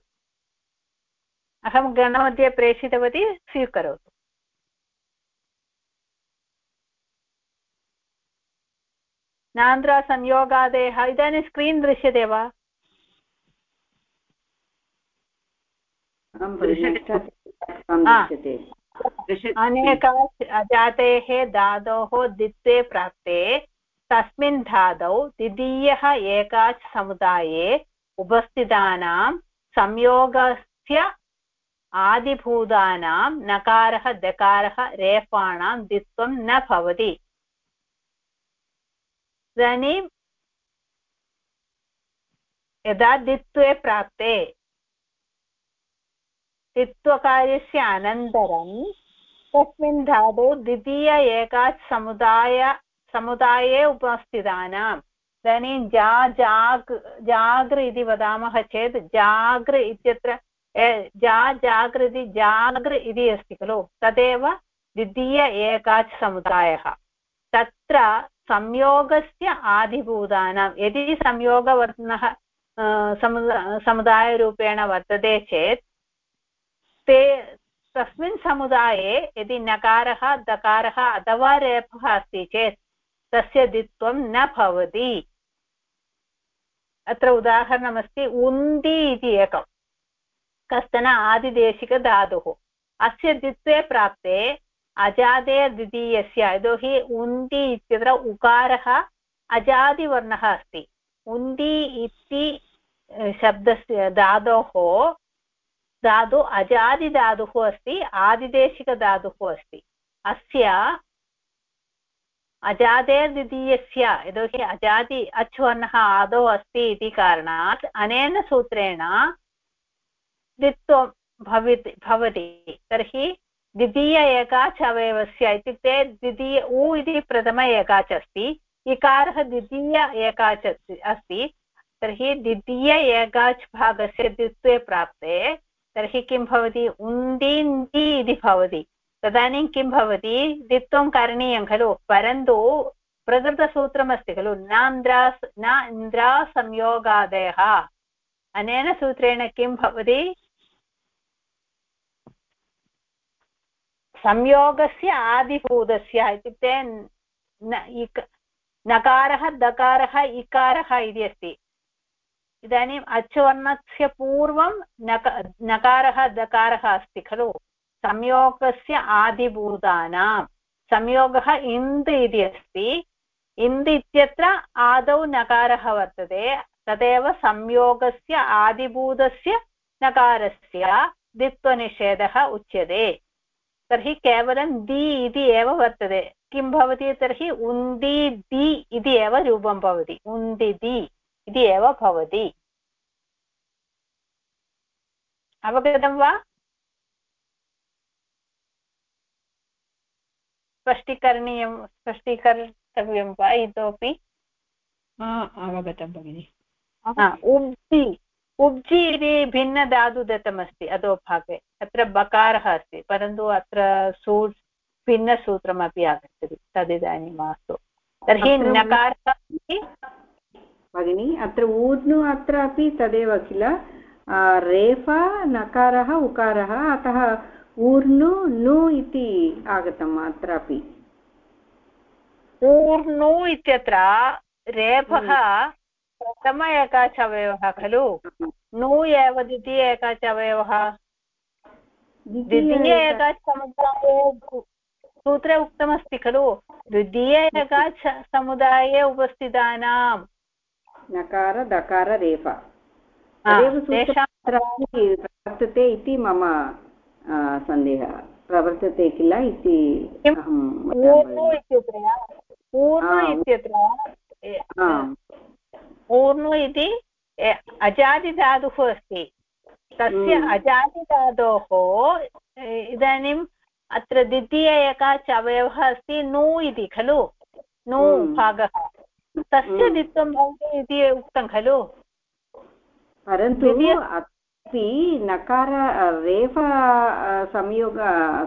अहं गणमध्ये प्रेषितवती स्वीकरोतु। नान्द्रसंयोगादयः इदानीं स्क्रीन् दृश्यते वा अनेका जातेः धातोः द्वित्वे प्राप्ते। तस्मिन् धातौ द्वितीयः एकाच् समुदाये उपस्थितानां संयोगस्य आदिभूतानां नकारः दकारः रेफाणां द्वित्वं न भवति। इदानीं यदा द्वित्वे प्राप्ते तित्वकार्यस्य अनन्तरं तस्मिन् धातौ द्वितीय एकाच् समुदाय, समुदाये उपस्थितानाम् इदानीं जा, जाग् जागृ इति वदामः चेत् जागृ इत्यत्र जा जागृ इति जागृ इति अस्ति खलु, तदेव द्वितीय एकाच् समुदायः। तत्र संयोगस्य आदिभूतानां यदि संयोगवर्णः समुदायरूपेण वर्तते चेत् ते तस्मिन् समुदाये यदि नकारः दकारः अथवा रेफः अस्ति चेत् तस्य द्वित्वं न भवति अत्र उदाहरणमस्ति उन्दी इति एकं कश्चन आदिदेशिकधातुः अस्य द्वित्वे प्राप्ते अजादे द्वितीयस्य यतोहि उन्दी इत्यत्र उकारः अजादिवर्णः अस्ति। उन्दी इति शब्दस्य धातोः, धातु अजादिधातुः अस्ति, आदिदेशिकधातुः अस्ति। अस्य अजादे द्वितीयस्य यतोहि अजादि अच् वर्णः आदौ अस्ति इति कारणात् अनेन सूत्रेण द्वित्वं भवित्, भवति। तर्हि द्वितीय एकाच् अवयवस्य इत्युक्ते द्वितीय उ इति प्रथम एकाच् अस्ति, इकारः द्वितीय एकाच् अस्ति तर्हि द्वितीय एकाच् भागस्य द्वित्वे प्राप्ते, तर्हि किं भवति? उन्दिन्ति इति भवति। तदानीं किं भवति? द्वित्वं करणीयं खलु, परन्तु प्रकृतसूत्रमस्ति खलु नान्द्रा न इन्द्रा संयोगादयः अनेन सूत्रेण किं भवति? संयोगस्य आदिभूतस्य इत्युक्ते नकारः, दकारः, इकारः इति अस्ति। इदानीम् अचुवर्णस्य पूर्वं नक, नकारः, दकारः अस्ति खलु। संयोगस्य आदिभूतानां, संयोगः इन्द् इति अस्ति। इन्द् इत्यत्र आदौ नकारः वर्तते, तदेव संयोगस्य आदिभूतस्य नकारस्य द्वित्वनिषेधः उच्यते। तर्हि केवलं दि इति एव वर्तते। किं भवति तर्हि उन्दी दि इति एव रूपं भवति। उन्दिदि इति एव भवति। अवगतं वा? स्पष्टीकरणीयं स्पष्टीकर्तव्यं वा इतोपि? अवगतं भगिनि। उब्जि उब्जि इति भिन्नधातु दत्तमस्ति अधोभागे अत्र बकारः अस्ति परन्तु अत्र सू भिन्नसूत्रमपि आगच्छति तदिदानीं मास्तु तर्हि नकारः भगिनि अत्र ऊर्नु अत्रापि तदेव किल? रेफा नकारः उकारः अतः ऊर्नु नु इति आगतम् अत्रापि ऊर्नु इत्यत्र रेफः प्रथम एकाच अवयवः खलु? नु एव द्वितीय एकाच अवयवः द्वितीय एकाच समुदाये सूत्रे उक्तमस्ति खलु? द्वितीय एकाच समुदाये उपस्थितानां नकार दकार रेफ। प्रवर्तते इति मम सन्देहः। प्रवर्तते किल इति इत्यत्र। ऊर्णु इति अजादिधातुः अस्ति। तस्य अजादिधातोः इदानीम् अत्र द्वितीय एकाच अवयवः अस्ति नु इति खलु? नु भागः। तस्य द्वित्वं भवति इति उक्तं खलु? परन्तु अपि नकार रेफ संयोग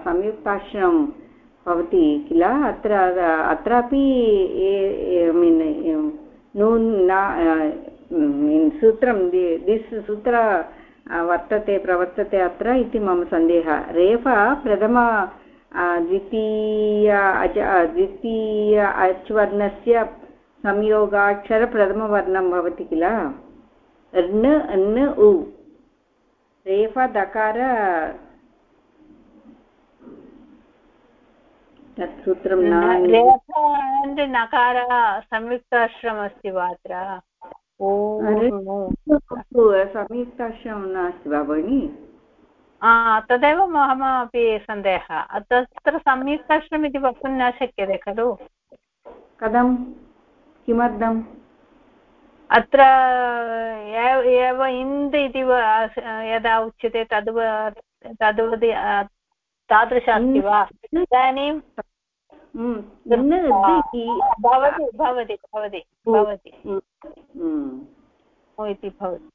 संयुक्ताक्षरं भवति किल? अत्र अत्रापि मीन् नून् सूत्रं दिस् सूत्र वर्तते, प्रवर्तते अत्र इति मम सन्देहः। रेफ, प्रथम द्वितीय अज द्वितीय अच्वर्णस्य संयोगाक्षरप्रथमवर्णं भवति किल? न न, उ। रेफ, दकार सूत्रं न नकार संयुक्ताश्रमस्ति वा अत्र? संयुक्ताश्रमं नास्ति वा भगिनि? तदेव ममपि सन्देहः। तत्र संयुक्ताश्रमम् इति वक्तुं न शक्यते खलु? कथं? किमर्थम्? अत्र एव इन्द् इति यदा उच्यते तद् तद्वत् तादृश अस्ति वा? इदानीं भवति भवति भवति भवति इति भवति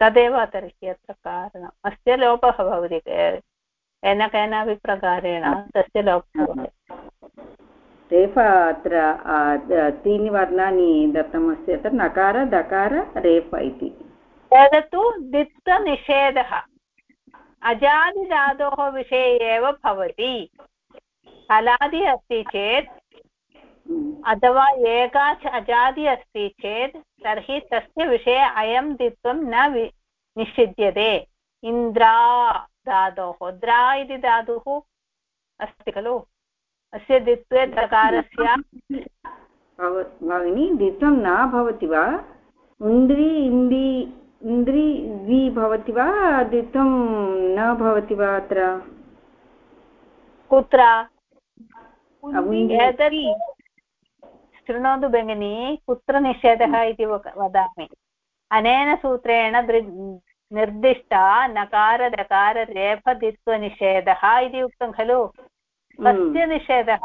तदेव तर्हि अत्र कारणम् अस्य लोपः भवति केन केनापि प्रकारेण तस्य लोपः भवति रेफ अत्र त्रीणि वर्णानि दत्तमस्ति अत्र नकार दकार रेफ इति तदतु दित्तनिषेधः अजादिधातोः विषये एव भवति। हलादि अस्ति चेत्, अथवा एकाच अजादि अस्ति चेत्, तर्हि तस्य विषये अयं द्वित्वं न निषिध्यते। इन्द्रा धातोः द्रा इति धातुः अस्ति खलु? अस्य द्वित्वे दकारस्य भगिनी, द्वित्वं न भवति वा? उन्द्रि इन्दि इन्द्रि वि भवति वा द्वित्वं न भवति वा अत्र? कुत्र? शृणोतु भगिनी कुत्र निषेधः इति वदामि। अनेन सूत्रेण निर्दिष्टा नकारदकाररेफदित्वनिषेधः इति उक्तं खलु। कस्य निषेधः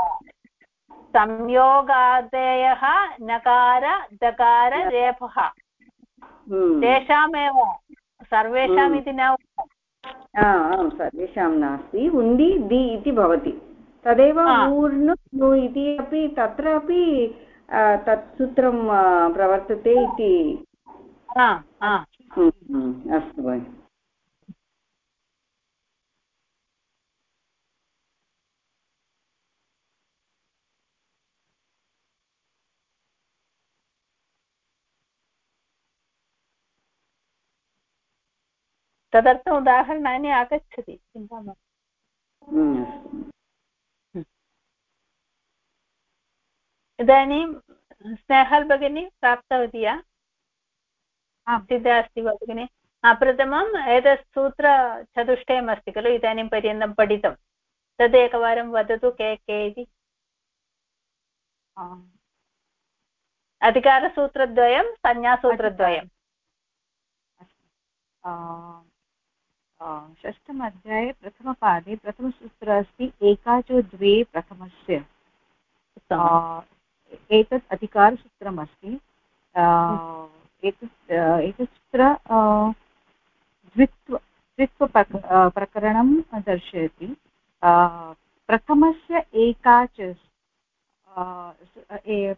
संयोगादयः नकार दकार रेफः। तेषामेव सर्वेषाम् इति न आम् सर्वेषां नास्ति हुण्डि दि इति भवति। तदेव ऊर्णु इति अपि तत्रापि तत् सूत्रं प्रवर्तते इति। अस्तु भगिनि। तदर्थम् उदाहरणानि आगच्छति चिन्ता मास्तु। इदानीं स्नेहल् भगिनी प्राप्तवती सिद्धा अस्ति वा भगिनि? प्रथमम् एतत् सूत्रचतुष्टयमस्ति खलु इदानीं पर्यन्तं पठितं। तदेकवारं वदतु के के इति। अधिकारसूत्रद्वयं संज्ञासूत्रद्वयं षष्ठम अध्याये प्रथमपादे प्रथमसूत्र अस्ति एकाचो द्वे प्रथमस्य। एतत् अधिकारसूत्रम् अस्ति एतत् एतत् सूत्र द्वित्व द्वित्वप्रक प्रकरणं दर्शयति। प्रथमस्य एकाच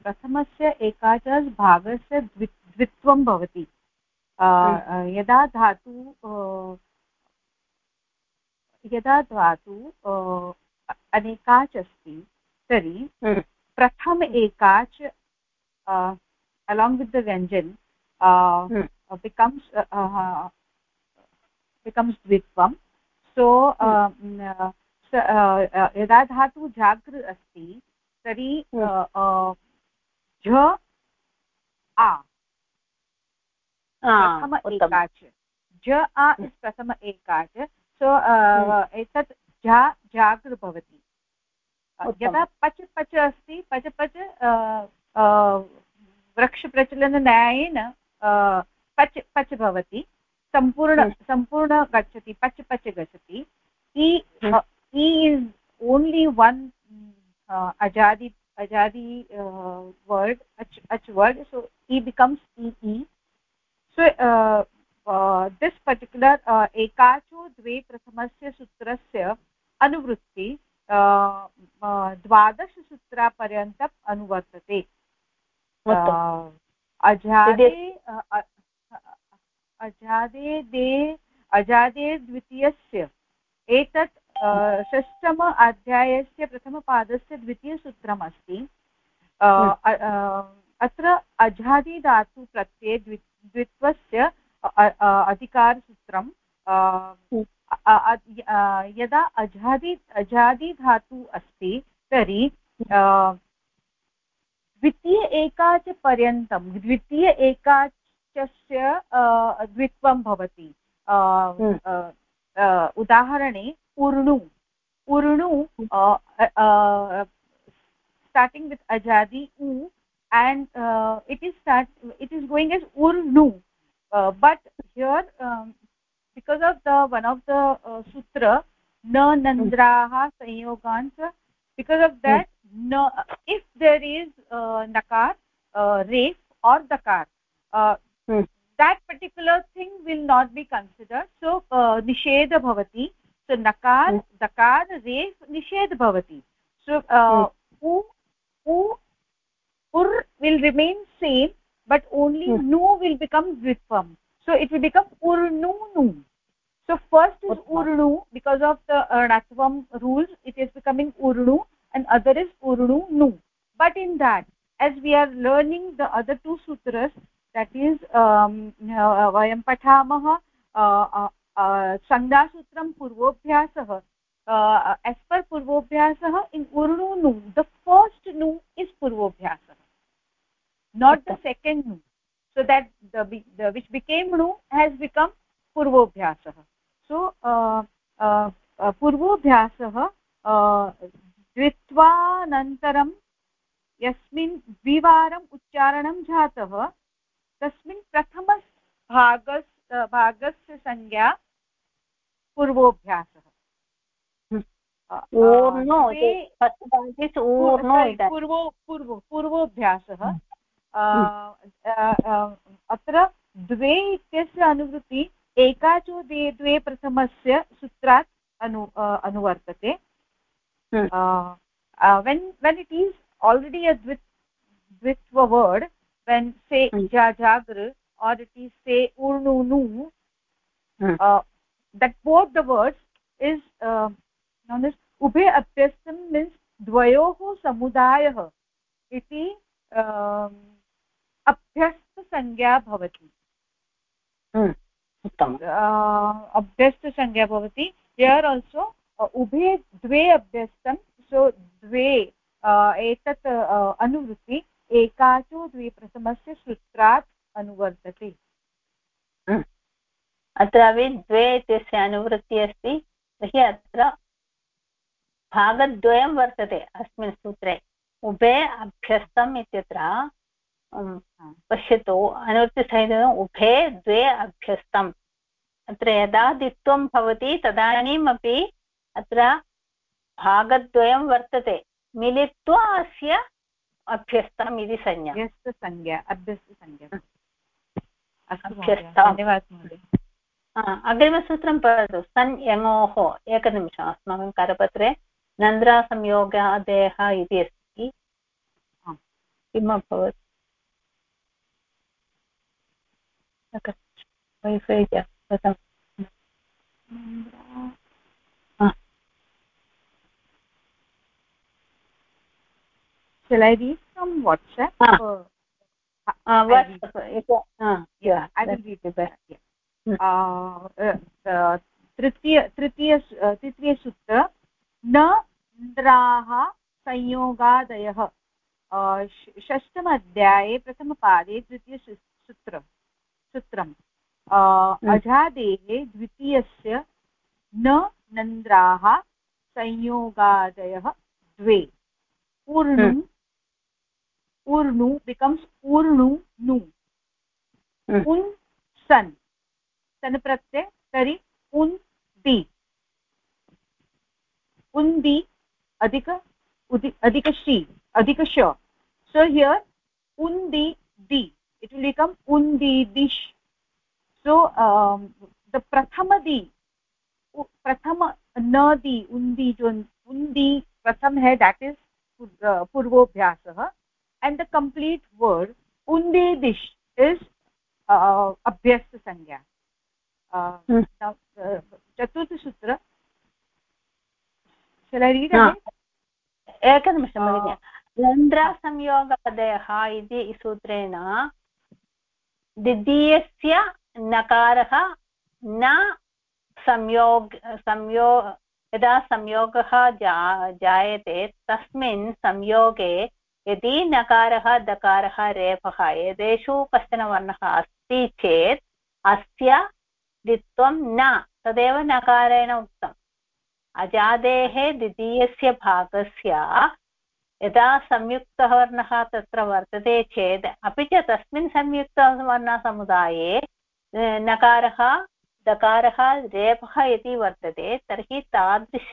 प्रथमस्य एकाचस् भागस्य द्वि द्वित्वं भवति। यदा धातु यदा धातु अनेकाच् अस्ति तर्हि हम्म। प्रथम एकाच् अलाङ्ग् वित् द व्यञ्जन् बिकम्स् बिकम्स् द्वित्वं. सो यदा धातु जागृ अस्ति तर्हि हम्म। झ आ। प्रथम एकाच्। ज आ इस् प्रथम एकाच्। सो हम्म। एतत् झा जागृ भवति। यदा पच पच अस्ति पच पच वृक्षप्रचलनन्यायेन पच पच भवति सम्पूर्ण हम्म। सम्पूर्ण गच्छति पच पच गच्छति। इ इ इस् ओन्लि वन् अजादि अजादि वर्ड् अच् अच् वर्ड् सो इ बिकम्स् इ इ। so uh, particular uh, एकाचो द्वे प्रथमस्य सूत्रस्य अनुवृत्ति द्वादशसूत्रापर्यन्तम् अनुवर्तते। अजादे अजादे दे अजादे द्वितीयस्य एतत् षष्टम अध्यायस्य प्रथमपादस्य द्वितीयसूत्रम् अस्ति अत्र अजादिधातु प्रत्यये द्वि द्वित्वस्य अधिकारसूत्रं यदा अजादि अजादि धातु अस्ति तर्हि द्वितीय एकाच पर्यन्तं द्वितीय एकाचस्य द्वित्वं भवति। उदाहरणे उर्णु। उर्णु starting with ajadi u and uh, it is start it is going as urnu but here um, because of the one of the uh, sutra na nandraha sanyogans because of that no if there is uh, nakar uh, ref or dakar uh, hmm. that particular thing will not be considered so uh, nisheda bhavati so nakar hmm. dakar ref nished bhavati so uh, hmm. u u ur will remain same but only hmm. nu will become dvitvam so it will become urnu nu. So first is urnu. because of the uh, anatvam rules it is becoming urnu and other is urnu nu. But in that as we are learning the other two sutras that is um, uh, vayam pathamah uh, sangdasutram purvobhyasah as per purvobhyasah in urnu nu the first nu is purvobhyasah. Not the second nu so that the, the which became nu has become purvobhyasah. So uh, uh, पूर्वोऽभ्यासः द्वित्वानन्तरं यस्मिन् द्विवारम् उच्चारणं जातः तस्मिन् प्रथमभागस् भागस्य संज्ञा पूर्वोऽभ्यासः पूर्वो पूर्वो पूर्वोऽभ्यासः अत्र द्वे इत्यस्य अनुवृत्ति एकाचो द्वे द्वे प्रथमस्य सूत्रात् अनु अनुवर्तते। When when it is already a द्वि द्वित्व वर्ड् वेन् से हम्म। जागृ are it is say ऊर्णुनु that both the words is उभे अभ्यस्तं मीन्स् द्वयोः समुदायः। इति अभ्यस्तसंज्ञा भवति। अभ्यस्तसंज्ञा भवति। हियर् आल्सो उभे द्वे अभ्यस्तं सो द्वे एतत् अनुवृत्ति एकाचो द्विप्रथमस्य सूत्रात् अनुवर्तते। अत्रापि द्वे इत्यस्य अनुवृत्तिः अस्ति। तर्हि अत्र भागद्वयं वर्तते अस्मिन् सूत्रे। उभे अभ्यस्तम् इत्यत्र पश्यतु अनुवृत्तिसहितम् उभे द्वे अभ्यस्तम्। अत्र यदा दित्वं भवति तदानीमपि अत्र भागद्वयं वर्तते। मिलित्वा अस्य अभ्यस्तम् इति संज्ञा। अभ्यस्तसंज्ञा अभ्यस्तसंज्ञा। अग्रिमसूत्रं पठतु। सन् यङोः एकनिमिषम् अस्माकं करपत्रे नन्द्रासंयोगादेयः इति अस्ति। किम् अभवत्? वैफै कथम् shall i read from whatsapp ah. uh, uh, whatsapp uh, yeah i will read it yeah. uh, तृतीय तृतीय तृतीयसूत्र न इन्द्राः संयोगादयः षष्ठम अध्याये प्रथमपादे तृतीयसूत्र सूत्रम् हम्म। अजादेः द्वितीयस्य न नन्द्राः संयोगादयः द्वे। ऊर्णु ऊर्णु हम्म। बिकम्स् ऊर्णु नु। हम्म। उन् सन्। सन् प्रत्यय तर्हि उन् दि। उन् दि अधिक उदि अधिकशी अधिकश स here on the the. It will become undi dish so um, the prathama di prathama nadi undi jo undi pratham hai that is purvobhyasah and the complete word unde dish is uh, abhyast sanya uh, hmm. uh, chaturth sutra shall i read it एकनिमिषं भगिनि रन्ध्रसंयोगपदयः इति सूत्रेण द्वितीयस्य नकारः न संयोग, संयो, यदा संयोगः जा, जायते तस्मिन् संयोगे यदि नकारः, दकारः, रेफः एतेषु कश्चन वर्णः अस्ति चेत् अस्य द्वित्वं न, तदेव नकारेण उक्तम्। अजादेः द्वितीयस्य भागस्य यदा संयुक्तः वर्णः तत्र वर्तते चेत् अपि च तस्मिन् संयुक्तवर्णसमुदाये नकारः दकारः रेफः इति वर्तते तर्हि तादृश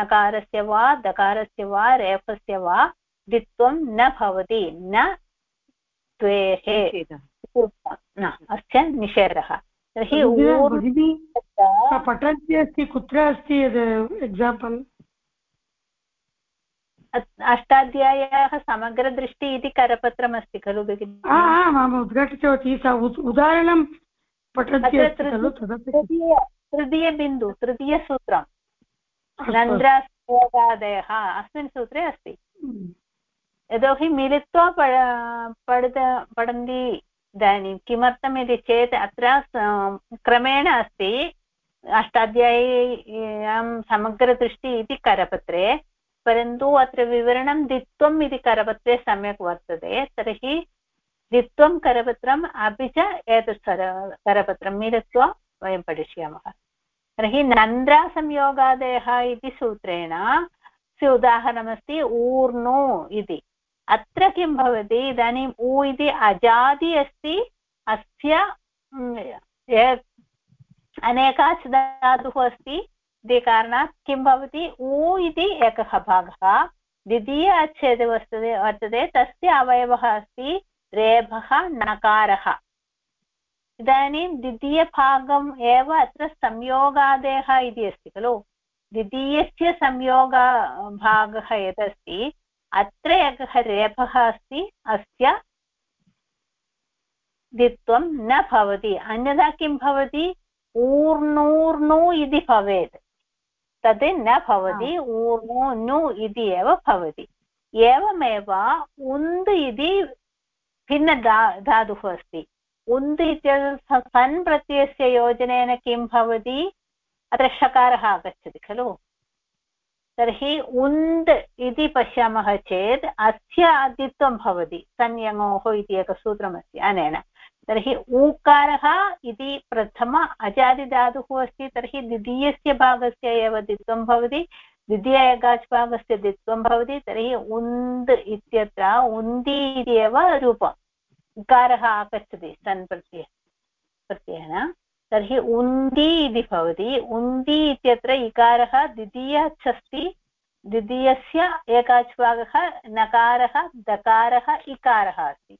नकारस्य वा दकारस्य वा रेफस्य वा द्वित्वं न भवति न द्वेः अस्य निषेधः। तर्हि पठन्ति अस्ति कुत्र अस्ति यद् एक्साम्पल् अष्टाध्याय्याः समग्रदृष्टि इति करपत्रमस्ति खलु भगिनि? अहम् उद्घाटितवती सा उदाहरणं पठन्ति तृतीयबिन्दु तृतीयसूत्रं। नन्द्रास्योगादयः अस्मिन् सूत्रे अस्ति। यतोहि मिलित्वा पठित पठन्ति इदानीं। किमर्थमिति चेत् अत्र क्रमेण अस्ति अष्टाध्याय्यां समग्रदृष्टि इति करपत्रे। परन्तु अत्र विवरणं द्वित्वम् इति करपत्रे सम्यक् वर्तते, तर्हि द्वित्वं करपत्रम् अपि च एतत् करपत्रं मिलित्वा वयं पठिष्यामः। तर्हि नन्द्रासंयोगादयः इति सूत्रेण उदाहरणमस्ति ऊर्णु इति। अत्र किं भवति, इदानीम् उ इति अजादि अस्ति, अस्य अनेकाच् धातुः अस्ति इति कारणात् किं भवति उ इति एकः भागः द्वितीय अच्छेदे वर्तते वर्तते तस्य अवयवः अस्ति रेभः नकारः इदानीं द्वितीयभागम् एव अत्र संयोगादयः इति अस्ति खलु द्वितीयस्य संयोग भागः यदस्ति अत्र एकः रेफः अस्ति अस्य द्वित्वं न भवति अन्यथा किं भवति ऊर्णूर्णु इति भवेत् तद् न भवति ऊर्णु नु इति एव भवति। एवमेव उन्द् इति भिन्नधा धातुः अस्ति। उन्द् इत्यस्य सन् प्रत्ययस्य योजनेन किं भवति? अत्र षकारः आगच्छति खलु? तर्हि उन्द् इति पश्यामः चेत् अस्य आदित्वं भवति संयङोः इति एकं सूत्रमस्ति अनेन। तर्हि ऊकारः इति प्रथम अजादिधातुः अस्ति, तर्हि द्वितीयस्य भागस्य एव द्वित्वं भवति, द्वितीय एकाच् भागस्य द्वित्वं भवति, तर्हि उन्द् इत्यत्र उन्दी इति एव रूपम्। उकारः आगच्छति सन् प्रत्यय, प्रत्ययेन। तर्हि उन्दी इति भवति, उन्दी इत्यत्र इकारः द्वितीयच् द्वितीयस्य एकाच्भागः नकारः, दकारः, इकारः अस्ति।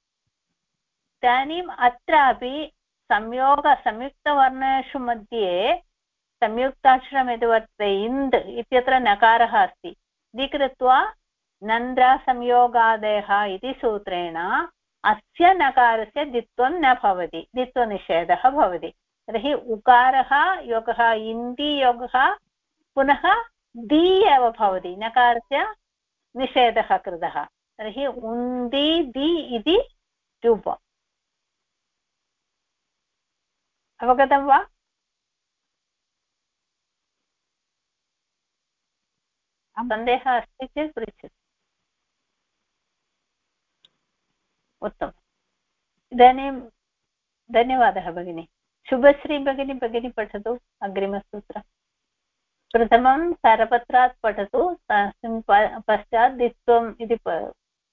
इदानीम् अत्रापि संयोग, संयुक्तवर्णेषु मध्ये संयुक्ताक्षरम् यद् वर्तते, इन्द् इत्यत्र नकारः अस्ति। इति कृत्वा नन्द्रासंयोगादयः इति सूत्रेण अस्य नकारस्य द्वित्वं न भवति, द्वित्वनिषेधः भवति। तर्हि उकारः योगः, इन्दी पुनः दि एव भवति, नकारस्य निषेधः कृतः। तर्हि उन्दी, दि इति रूपम् अवगतं वा सन्देहः अस्ति चेत् पृच्छतु उत्तमम् इदानीं धन्यवादः भगिनी शुभश्री भगिनी भगिनी पठतु अग्रिमसूत्रम् प्रथमं करपत्रात् पठतु तस्मिन् पश्चात् द्वित्वम् इति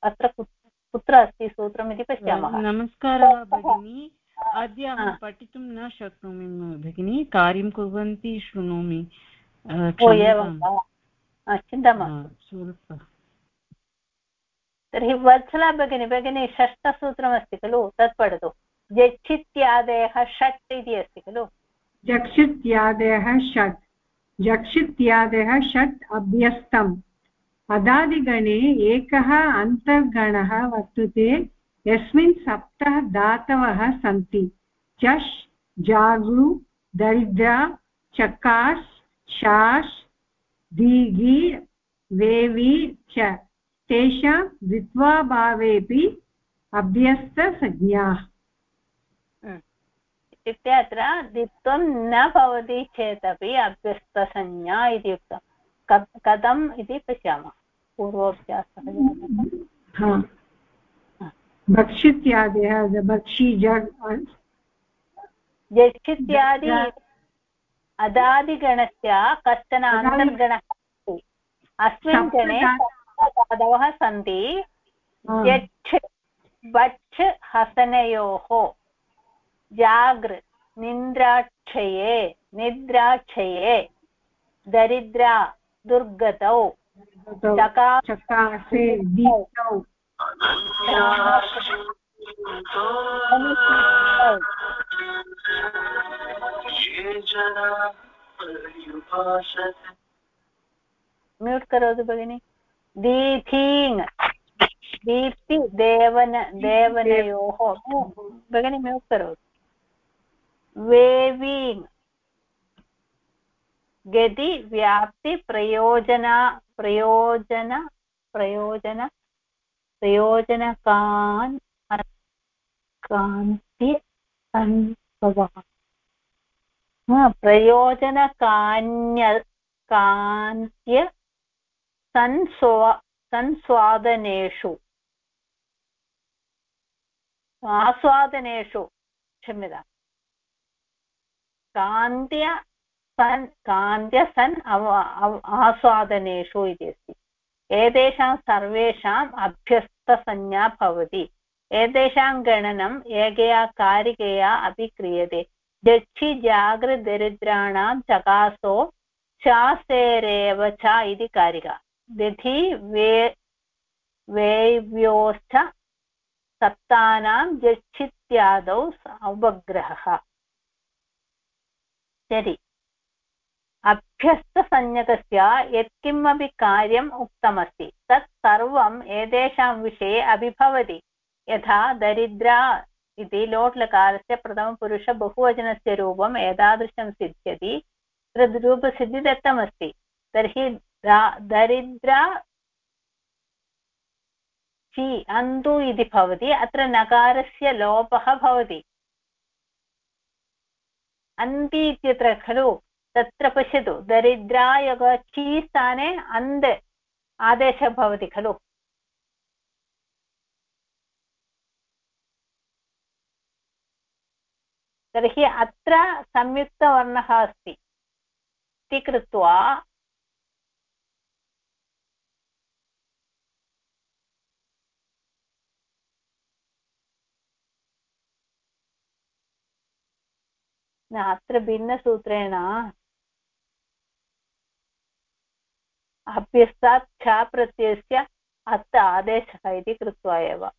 अत्र कुत्र अस्ति सूत्रम् इति पश्यामः नमस्कारः भगिनी अद्य अहं पठितुं न शक्नोमि भगिनी कार्यं कुर्वन्ति शृणोमि चिन्ता मास्तु। तर्हि वत्सला भगिनी भगिनी षष्ठसूत्रमस्ति खलु? तत् पठतु। जक्षित्यादयः षट् इति अस्ति खलु? जक्षित्यादयः षट्। जक्षित्यादयः षट् अभ्यस्तम्। अदादिगणे एकः अन्तर्गणः वर्तते। यस्मिन् सप्तः धातवः सन्ति। चष् जागृ दरिद्रा चकाश् शाश् दीघि वेवि च। तेषां द्वित्वाभावेऽपि अभ्यस्तसंज्ञाः। इत्युक्ते अत्र द्वित्वं न भवति चेदपि अभ्यस्तसंज्ञा इति उक्तं। कथम् इति पश्यामः। पूर्वोऽभ्यासः भक्षित्यादयः भक्षि जक्षित्यादि अदादिगणस्य कश्चन अन्तर्गणः अस्ति अस्मिन् गणे धातवः सन्ति। यच्छ बच्छ हसनयोः। जागृ निन्द्राक्षये निद्राक्षये दरिद्रा दुर्गतौ चकासे दीप्तौ। म्यूट् करोतु भगिनि। दीथीङ् दीप्ति देवन, देवनयोः। भगिनि, म्यूट् करोतु वेविङ् गति, व्याप्ति, प्रयोजना, प्रयोजन प्रयोजन प्रयोजनकान् कान्ति अनुभवः प्रयोजनकान्य कान्त्य संस्वा संस्वादनेषु आस्वादनेषु क्षम्यता कान्त्य सन् कान्त्य सन् आस्वादनेषु इति अस्ति एतेषां सर्वेषाम् अभ्यस्तसंज्ञा भवति। एतेषां गणनम् एकया कारिकया अपि क्रियते। दक्षि जागृदरिद्राणां चकासो चासेरेव च इति कारिका। दधि वे वेव्योश्च सप्तानां जक्षित्यादौ उपग्रहः शरि अभ्यस्तसंज्ञकस्य यत्किमपि कार्यम् उक्तमस्ति। तत् सर्वम् एतेषां विषये अपि भवति यथा दरिद्रा इति लोट् लकारस्य प्रथमपुरुषबहुवचनस्य रूपम् एतादृशं सिद्ध्यति। तद् रूपसिद्धि दत्तमस्ति तर्हि दरिद्रा चि अन्तु इति भवति। अत्र नकारस्य लोपः भवति। अन्ति इत्यत्र खलु तत्र पश्यतु। दरिद्रायोग ची स्थाने अन्द आदेशः भवति, खलु? तर्हि अत्र संयुक्तवर्णः अस्ति। इति कृत्वा अत्र भिन्नसूत्रेण अभ्यस्तात् च प्रत्ययस्य अत्र आदेशः इति कृत्वा एव।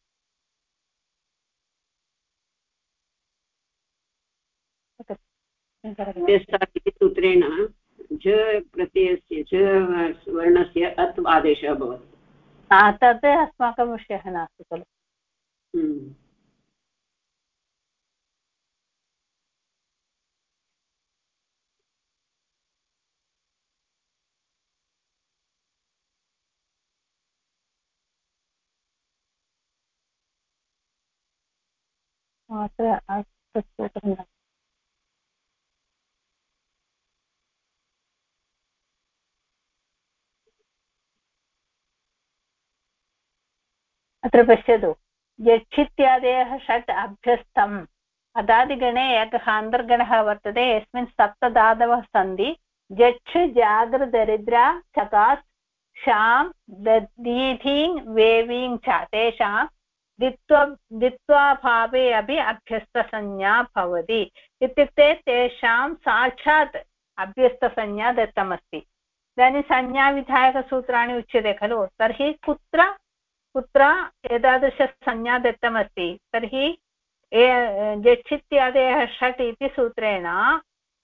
सूत्रेण झ प्रत्ययस्य च वर्णस्य अत् आदेशः भवति। तत् अस्माकं विषयः नास्ति खलु। अत्र स्तोत्रं अत्र पश्यतु। यक्षित्यादयः षट् अभ्यस्तम्। अदादिगणे एकः अन्तर्गणः वर्तते। यस्मिन् सप्तधातवः सन्ति। जक्ष जागृदरिद्रा चकास् शां दीधिङ् वेविङ् च। तेषां दित्व दित्वाभावे अपि अभ्यस्तसंज्ञा भवति। इत्युक्ते तेषां साक्षात् अभ्यस्तसंज्ञा दत्तमस्ति। इदानीं संज्ञाविधायकसूत्राणि उच्यते खलु? तर्हि कुत्र कुत्र एतादृशसंज्ञा दत्तमस्ति? तर्हि जक्षित्यादयः षट् इति सूत्रेण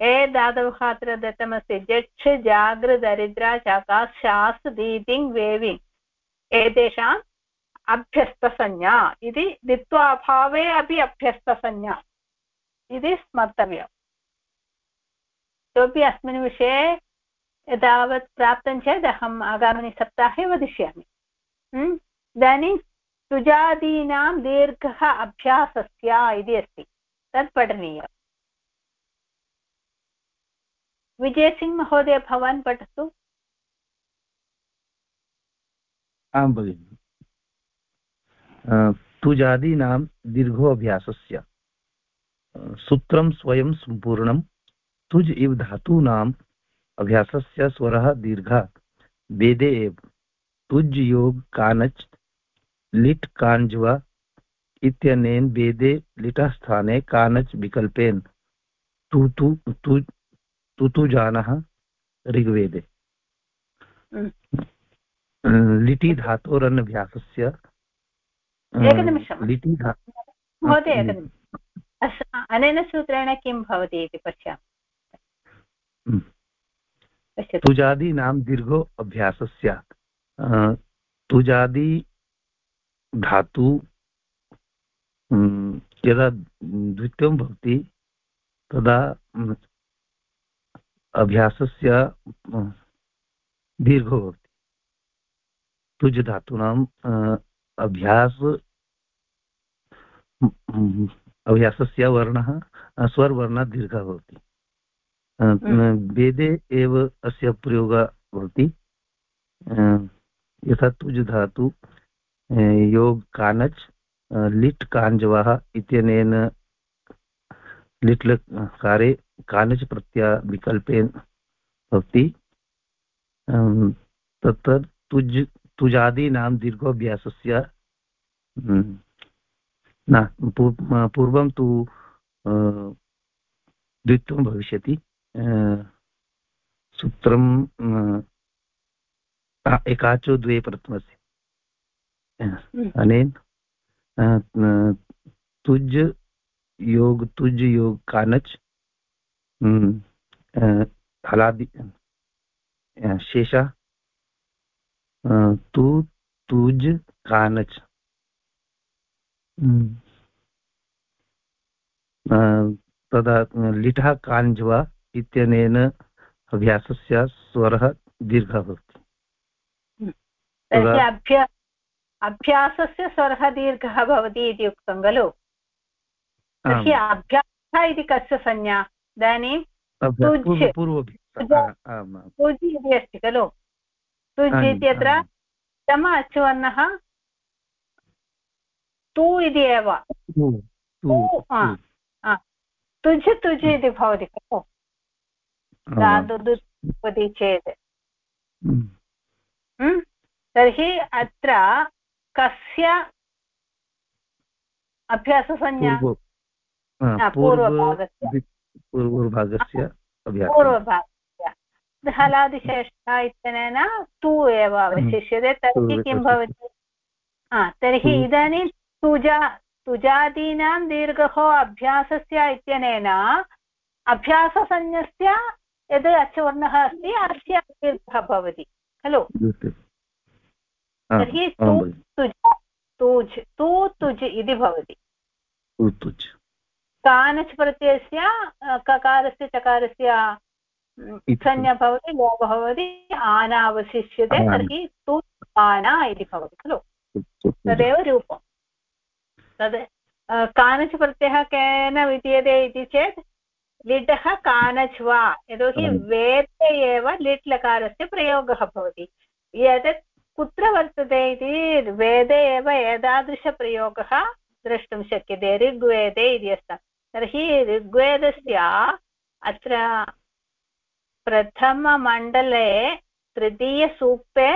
ए धातवः अत्र दत्तमस्ति जक्ष जागृदरिद्रा चका, शास् दीतिङ् वेविङ् एतेषां अभ्यस्तसंज्ञा। इति द्वित्वाभावे अपि अभ्यस्तसंज्ञा। इति स्मर्तव्यम्। इतोपि अस्मिन् विषये यावत् प्राप्तं चेत् अहम् आगामिनि सप्ताहे वदिष्यामि। इदानीं सुजादीनां दीर्घः अभ्यासस्य इति अस्ति। तत् पठनीयम्। विजयसिंह महोदय, भवान् पठतु। आं, भगिनि। तुजादीनां दीर्घोऽभ्यासस्य। सूत्रं स्वयं सम्पूर्णं। तुज् इव धातूनाम् अभ्यासस्य स्वरः दीर्घः। वेदे एव। तुज् योग कानच् लिट् काञ्ज्व इत्यनेन वेदे लिटः स्थाने कानच् विकल्पेन। तुतु तु तुतुजानः ऋग्वेदे। लिटि धातोरन्नभ्यासस्य एकनिमिषं महोदय एकनिमिषम्। अनेन सूत्रेण किं भवति इति पश्यामि। तुजादीनां दीर्घो अभ्यासस्य तुजादि धातु यदा द्वितीयं भवति तदा अभ्यासस्य दीर्घो भवति। तुज धातूनां अभ्यास अभ्यासस्य वर्णः स्वरवर्णात् दीर्घः भवति। वेदे एव अस्य प्रयोगः भवति। यथा तुज् धातु योग कानच् लिट् काञ्जवः इत्यनेन लिट् लकारे कानच् प्रत्यय विकल्पेन भवति तत्र तुज् तुजादीनां दीर्घोऽभ्यासस्य न पूर्वं तु द्वित्वं भविष्यति सूत्रं एकाचो द्वे प्रथमस्य हम्म। अनेन तुज योग तुज योग कानच हम्म, हलादि शेषा तु तुज कानच। तदा लिटः काञ्ज्वा इत्यनेन अभ्यासस्य स्वरः दीर्घः भवति। अभ्या अभ्यासस्य स्वरः दीर्घः भवति इति उक्तं खलु? तर्हि अभ्यासः इति कस्य संज्ञा? इदानीं तुज् इति अस्ति खलु? तुज् इत्यत्र तम अचुवर्णः तु इति एव। तुज् तुज् इति भवति खलु। धातुभवति चेत्। हम्म। हम्म? तर्हि अत्र कस्य अभ्याससंज्ञा? पूर्वभागस्य। पूर्वभागस्य पूर्वभागस्य। हलादिशेषः इत्यनेन तु एव अवशिष्यते। तर्हि किं भवति? तर्हि इदानीं तुजा तुजादीनां दीर्घः अभ्यासस्य इत्यनेन अभ्याससंज्ञस्य यद् अचवर्णः अस्ति अस्य दीर्घः भवति खलु? तर्हि तुज् तु तुज् इति भवति। कानच् प्रत्ययस्य ककारस्य चकारस्य संज्ञा भवति लोपः भवति आना अवशिष्यते तर्हि तु आना इति भवति खलु? तदेव रूपम्। तद् कानच् प्रत्ययः केन विद्यते इति चेत् लिटः कानच् वा यतोहि वेदे एव लिट् लकारस्य प्रयोगः भवति। एतत् कुत्र वर्तते इति वेदे एव एतादृशप्रयोगः द्रष्टुं शक्यते ऋग्वेदे इति अस्ति। तर्हि ऋग्वेदस्य अत्र प्रथममण्डले तृतीयसूक्ते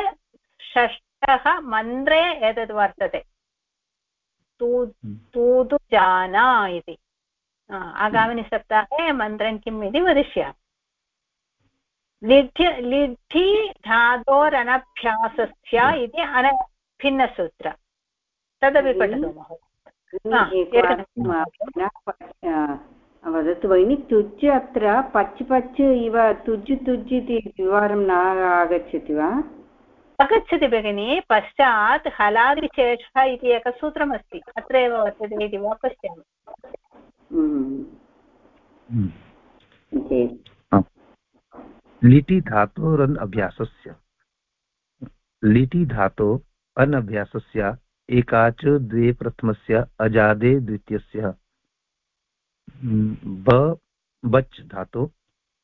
षष्ठः मन्त्रे एतद् वर्तते। तूतु जाना इति आगामिनि सप्ताहे मन्त्रं किम् इति वदिष्यामि लिठ् लिठि धातोरनभ्यासस्य इति अन भिन्नसूत्र तदपि पठतु वदतु भगिनि तुज् अत्र पच् पच् इव तुज् तुज् इति द्विवारं न आगच्छति वा आगच्छति भगिनि पश्चात् हलादिशेषः इति एकसूत्रमस्ति अत्र एव वर्तते इति वा पश्यामि। लिटि धातोरन् अभ्यासस्य। लिटि धातो अनभ्यासस्य एकाच द्वे प्रथमस्य अजादे द्वितीयस्य। ब बच् धातो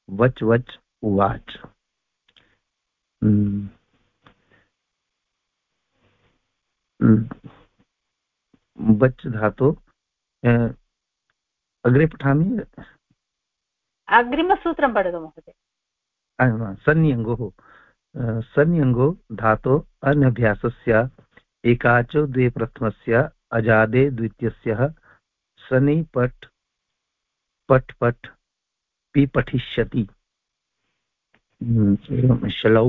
वच् वच् उवाच बच् धातु अग्रे पठामि? अग्रिमसूत्रं पठतु महोदय। सन्यङ्गोः सन्यङ्गो धातो अनभ्यासस्य एकाचो द्वे प्रथमस्य अजादे द्वितीयस्य सनि पट् पट् पट् पि पठिष्यति। श्लौ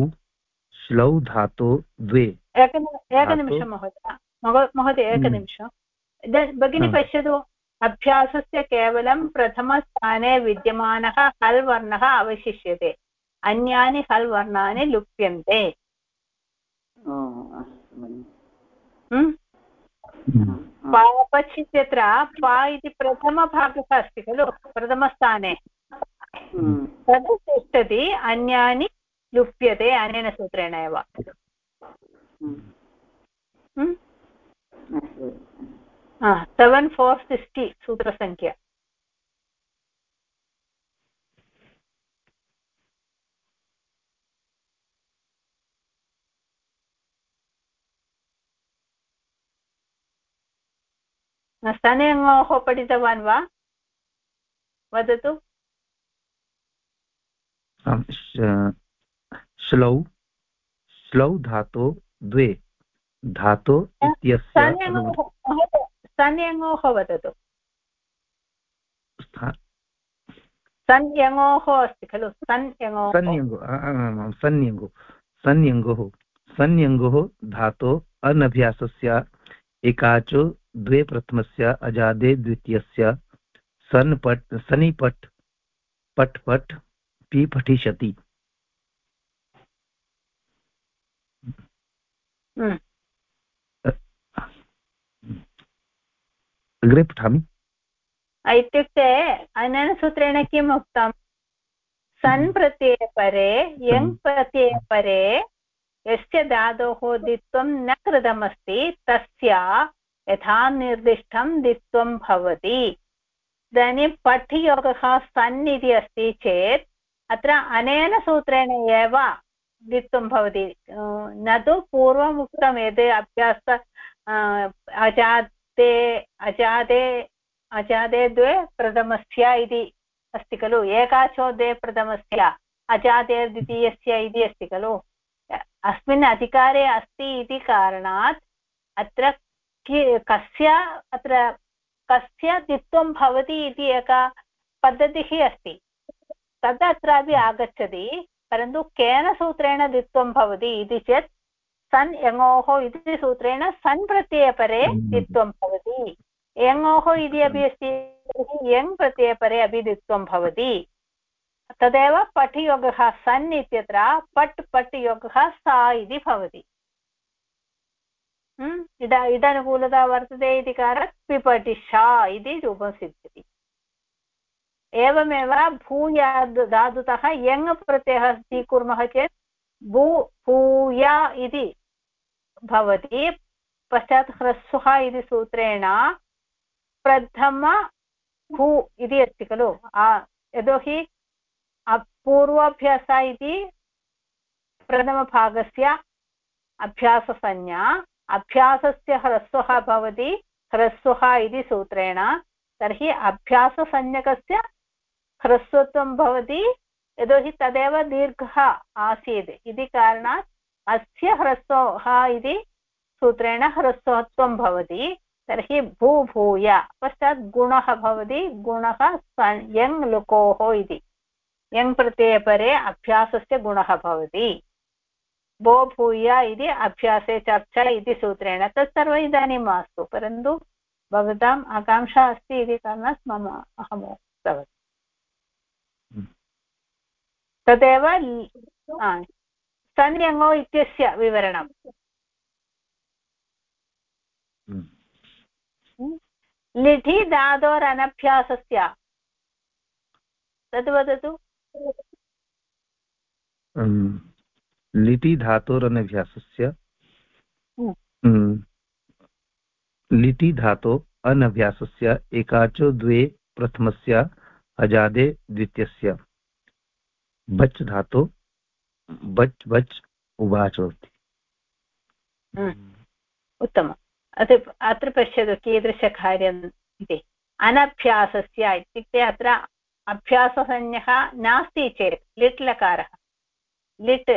श्लौ धातो द्वे। एकनिमिषं महोदय महोदय एकनिमिषं भगिनी पश्यतु अभ्यासस्य केवलं प्रथमस्थाने विद्यमानः हल् वर्णः अवशिष्यते अन्यानि हल् वर्णानि लुप्यन्ते पापच् इत्यत्र पा इति प्रथमभागः अस्ति खलु प्रथमस्थाने तद् तिष्ठति अन्यानि लुप्यते अनेन सूत्रेण एव सेवेन् फोर् सिक्स्टि सूत्रसङ्ख्या स्तनयङोः पठितवान् वा वदतु श्लौ श्लौ धातो द्वे धातो सन्यङोः वदतु। सन्यङोः अस्ति खलु? सन्यङोः सन्यङ्गो सन्यङ्गोः। सन्यङ्गोः धातो अनभ्यासस्य एकाचो द्वे प्रथमस्य अजादे द्वितीयस्य सन् पट् सनि पट् पट् पट् पि पठिष्यति अग्रे पठामि इत्युक्ते अनेन सूत्रेण किम् उक्तं सन् प्रत्ययपरे यङ् प्रत्ययपरे यस्य धातोः दित्वं न कृतमस्ति तस्य यथा निर्दिष्टं दित्वं भवति इदानीं पठ्ययोगः सन् इति अस्ति चेत् अत्र अनेन सूत्रेण एव दित्वं भवति। न तु पूर्वम् उक्तं यद् अभ्यास अजाते अजादे अजादे द्वे प्रथमस्य इति अस्ति खलु। एकाचो द्वे प्रथमस्य अजादे द्वितीयस्य इति अस्ति खलु। अस्मिन् अधिकारे अस्ति इति कारणात् अत्र कस्य अत्र कस्य दित्वं भवति इति एका पद्धतिः अस्ति। तद् अत्रापि आगच्छति। परन्तु केन सूत्रेण दित्वं भवति इति चेत् सन् यङोः इति सूत्रेण सन् प्रत्ययपरे दित्वं भवति। यङोः इति अपि अस्ति यङ् प्रत्ययपरे अपि दित्वं भवति। तदेव पठ् योगः सन् इत्यत्र पट् पट् योगः सा इति भवति। इड इडानुकूलता वर्तते इति कारणात् पिपटिषा इति रूपं सिद्ध्यति। एवमेव भूया धातुतः यङ् प्रत्ययः स्वीकुर्मः चेत् भू, भूया इति भवति, पश्चात् ह्रस्वः इति सूत्रेण प्रथम भू इति अस्ति खलु। यतोहि पूर्वाभ्यास इति प्रथमभागस्य अभ्याससंज्ञा। अभ्यासस्य ह्रस्वः भवति, ह्रस्वः इति सूत्रेण। तर्हि अभ्याससंज्ञकस्य ह्रस्वत्वं भवति, यतोहि तदेव दीर्घः आसीत्। इति कारणात् अस्य ह्रस्वः इति सूत्रेण ह्रस्वत्वं भवति। तर्हि भूभूय, पश्चात् गुणः भवति, गुणः यङ् लुकोः इति। यङ् प्रत्ययपरे अभ्यासस्य गुणः भवति। भो भूय इति अभ्यासे चर्चा इति सूत्रेण। तत् सर्वम् इदानीं मास्तु, परन्तु भवताम् आकाङ्क्षा अस्ति इति कारणात् मम अहम् उक्तवती। तदेव सन्यङो इत्यस्य विवरणम्। लिठि धातोरनभ्यासस्य तद् वदतु लिटि धातोरनभ्यासस्य लिटि धातो अनभ्यासस्य एकाचो द्वे प्रथमस्य अजादे द्वितीयस्य बच् धातो बच् बच् उवाच भवति। उत्तमम्। अत्र अत्र पश्यतु कीदृशकार्यम् इति। अनभ्यासस्य इत्युक्ते अत्र अभ्याससंज्ञः नास्ति चेत् लिट् लकारः। लिट्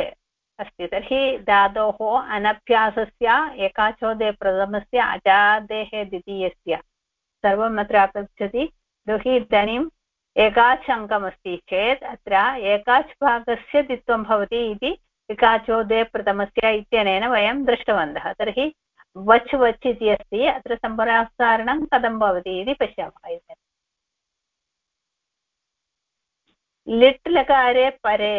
अस्ति तर्हि धातोः अनभ्यासस्य एकाचोदे प्रथमस्य अजादेः द्वितीयस्य सर्वम् अत्र आगच्छति यतोहि इदानीम् एकाच् अङ्कमस्ति चेत् अत्र एकाच् भागस्य द्वित्वं भवति इति एकाचोदे प्रथमस्य इत्यनेन वयं दृष्टवन्तः। तर्हि वच् वच् इति अस्ति, अत्र सम्परासारणं कथं भवति इति पश्यामः इदानीं। लिट् लकारे परे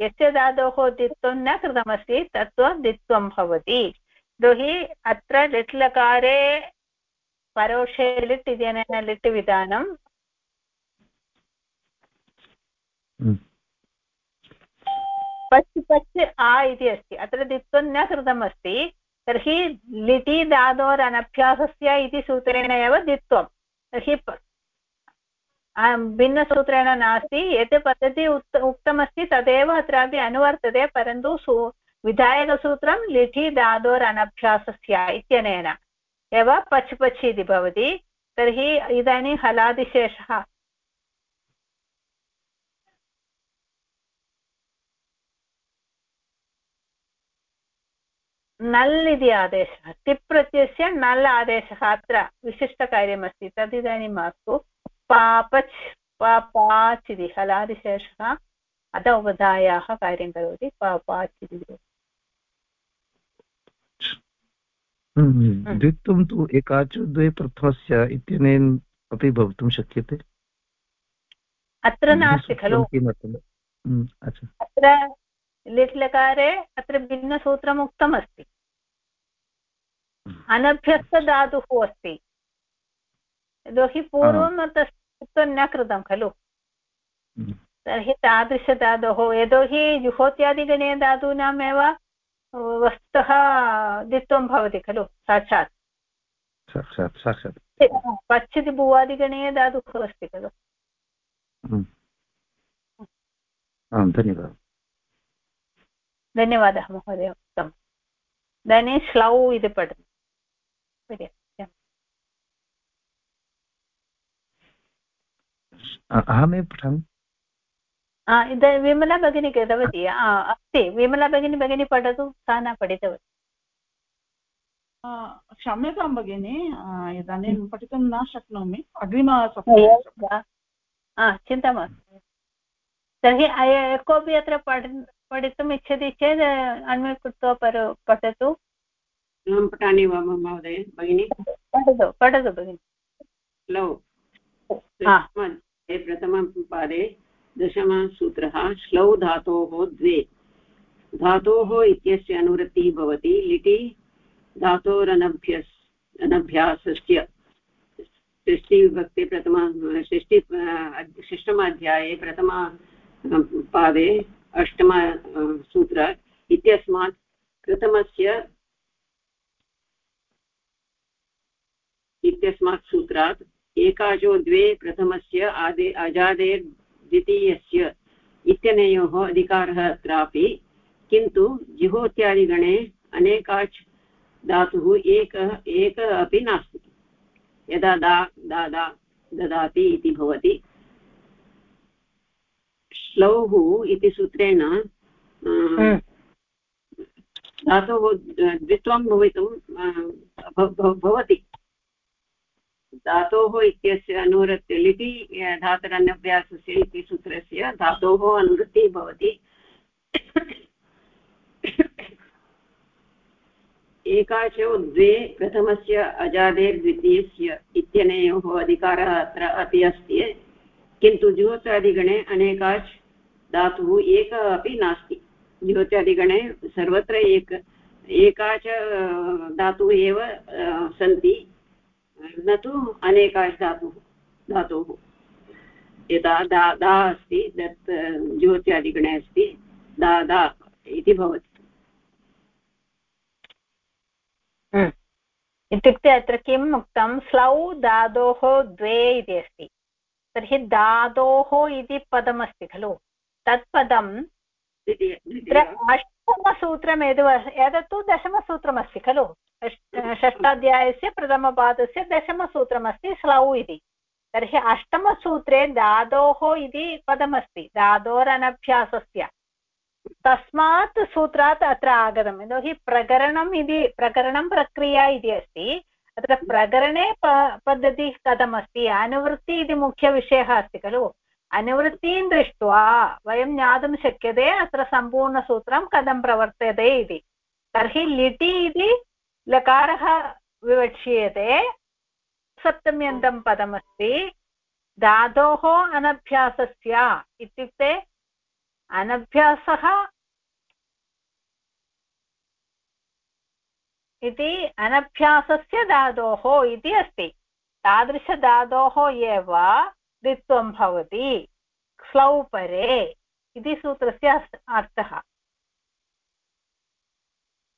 यस्य धातोः दित्वं न कृतमस्ति तत्तु दित्वं भवति। यतोहि अत्र लिट् लकारे परोक्षे लिट् इत्यनेन लिट् विधानं पच् पच् आ इति अस्ति अत्र दित्वं न कृतमस्ति तर्हि लिटि धातोरनभ्यासस्य इति सूत्रेण एव द्वित्वं तर्हि भिन्नसूत्रेण नास्ति यत् पद्धति उक्त उक्तमस्ति तदेव अत्रापि अनुवर्तते परन्तु सू विधायकसूत्रं लिठि धातोरनभ्यासस्य इत्यनेन एव पच् पच् इति भवति तर्हि इदानीं हलादिशेषः नल् इति आदेशः टिप् प्रत्ययस्य नल् आदेशः अत्र विशिष्टकार्यमस्ति तद् इदानीं मास्तु पापच् पापाच् इति हलादिशेषः अध कार्यं करोति पापाच् इति। हम्म, द्वित्वं तु एकाच द्वे प्रथमस्य इत्यनेन अपि भवितुं शक्यते। अत्र नास्ति खलु। हम्म, अत्र लिट् लकारे अत्र भिन्नसूत्रम् उक्तमस्ति अनभ्यस्तधातुः अस्ति। यतोहि पूर्वं तस्य न कृतं खलु। हम्म। तर्हि तादृशधातोः यतोहि जुहोत्यादिगणे धातूनामेव वस्तुतः द्वित्वं भवति खलु साक्षात्। साक्षात् साक्षात्। भुवादिगणे धातुः अस्ति खलु। हम्म। आं धन्यवादः। धन्यवादः महोदय उत्तमम् इदानीं श्लौ इति पठतु। अहमेव पठामि। विमला भगिनी कृतवती। अस्ति विमला भगिनी भगिनी पठतु सा न पठितवती। क्षम्यतां भगिनि इदानीं पठितुं न शक्नोमि। अग्रिम चिन्ता मास्तु। तर्हि कोऽपि अत्र पठ पठितुम् इच्छति चेत् अन्म्यूट् कृत्वा पर पठतु। अहं पठामि वा महोदय भगिनि? पठतु पठतु भगिनि। हलो प्रथमं पादे दशमसूत्रः श्लौ धातोः द्वे। धातोः इत्यस्य अनुवृत्तिः भवति लिटि धातोरनभ्यस् अनभ्यासस्य षष्टिविभक्ति प्रथमा षष्टि षष्टमाध्याये प्रथमा पादे अष्टम सूत्र इत्यस्मात् कृतमस्य इत्यस्मात् सूत्रात् एकाचो द्वे प्रथमस्य आदे अजादेर् द्वितीयस्य इत्यनयोः अधिकारः अत्रापि, किन्तु जिहोत्यादिगणे अनेकाच् धातुः एक एक अपि नास्ति। यदा दा, दादा ददाति इति भवति श्लौः इति सूत्रेण हम्म। धातोः द्वित्वं भवितुं भवति। धातोः इत्यस्य अनुवृत्ति लिटि धातुरन्यभ्यासस्य इति सूत्रस्य धातोः अनुवृत्तिः भवति। एकाचो द्वे प्रथमस्य अजादेर्द्वितीयस्य इत्यनयोः अधिकारः अत्र अपि अस्ति। किन्तु ज्योत्यादिगणे अनेकाच् धातुः एकः अपि नास्ति। ज्योत्यादिगणे सर्वत्र एक, एका च धातुः एव सन्ति। न तु अनेकाश् धातुः धातुः। यदा दा दा अस्ति तत् ज्योत्यादिगणे अस्ति, दा दा इति भवति। हम्म। इत्युक्ते अत्र किम् उक्तं? स्लौ धातोः द्वे इति अस्ति। तर्हि धातोः इति पदमस्ति खलु? तत् पदं अष्टमसूत्रम् यद् एतत्तु दशमसूत्रमस्ति खलु? षष्ठाध्यायस्य प्रथमपादस्य दशमसूत्रमस्ति स्लौ इति। तर्हि अष्टमसूत्रे धातोः इति पदमस्ति धातोरनभ्यासस्य। तस्मात् सूत्रात् अत्र आगतम् यतोहि प्रकरणम् इति प्रकरणं प्रक्रिया इति अस्ति। अत्र प्रकरणे पद्धतिः कथमस्ति? अनुवृत्ति इति मुख्यविषयः अस्ति खलु? अनुवृत्तिं दृष्ट्वा वयं ज्ञातुं शक्यते अत्र सम्पूर्णसूत्रं कथं प्रवर्तते इति तर्हि लिटि इति लकारः विवक्ष्यते सप्तम्यन्तं पदमस्ति धातोः अनभ्यासस्य इत्युक्ते अनभ्यासः इति अनभ्यासस्य धातोः इति अस्ति तादृशधातोः एव द्वित्वं भवति क्लौ परे इति सूत्रस्य अर्थः।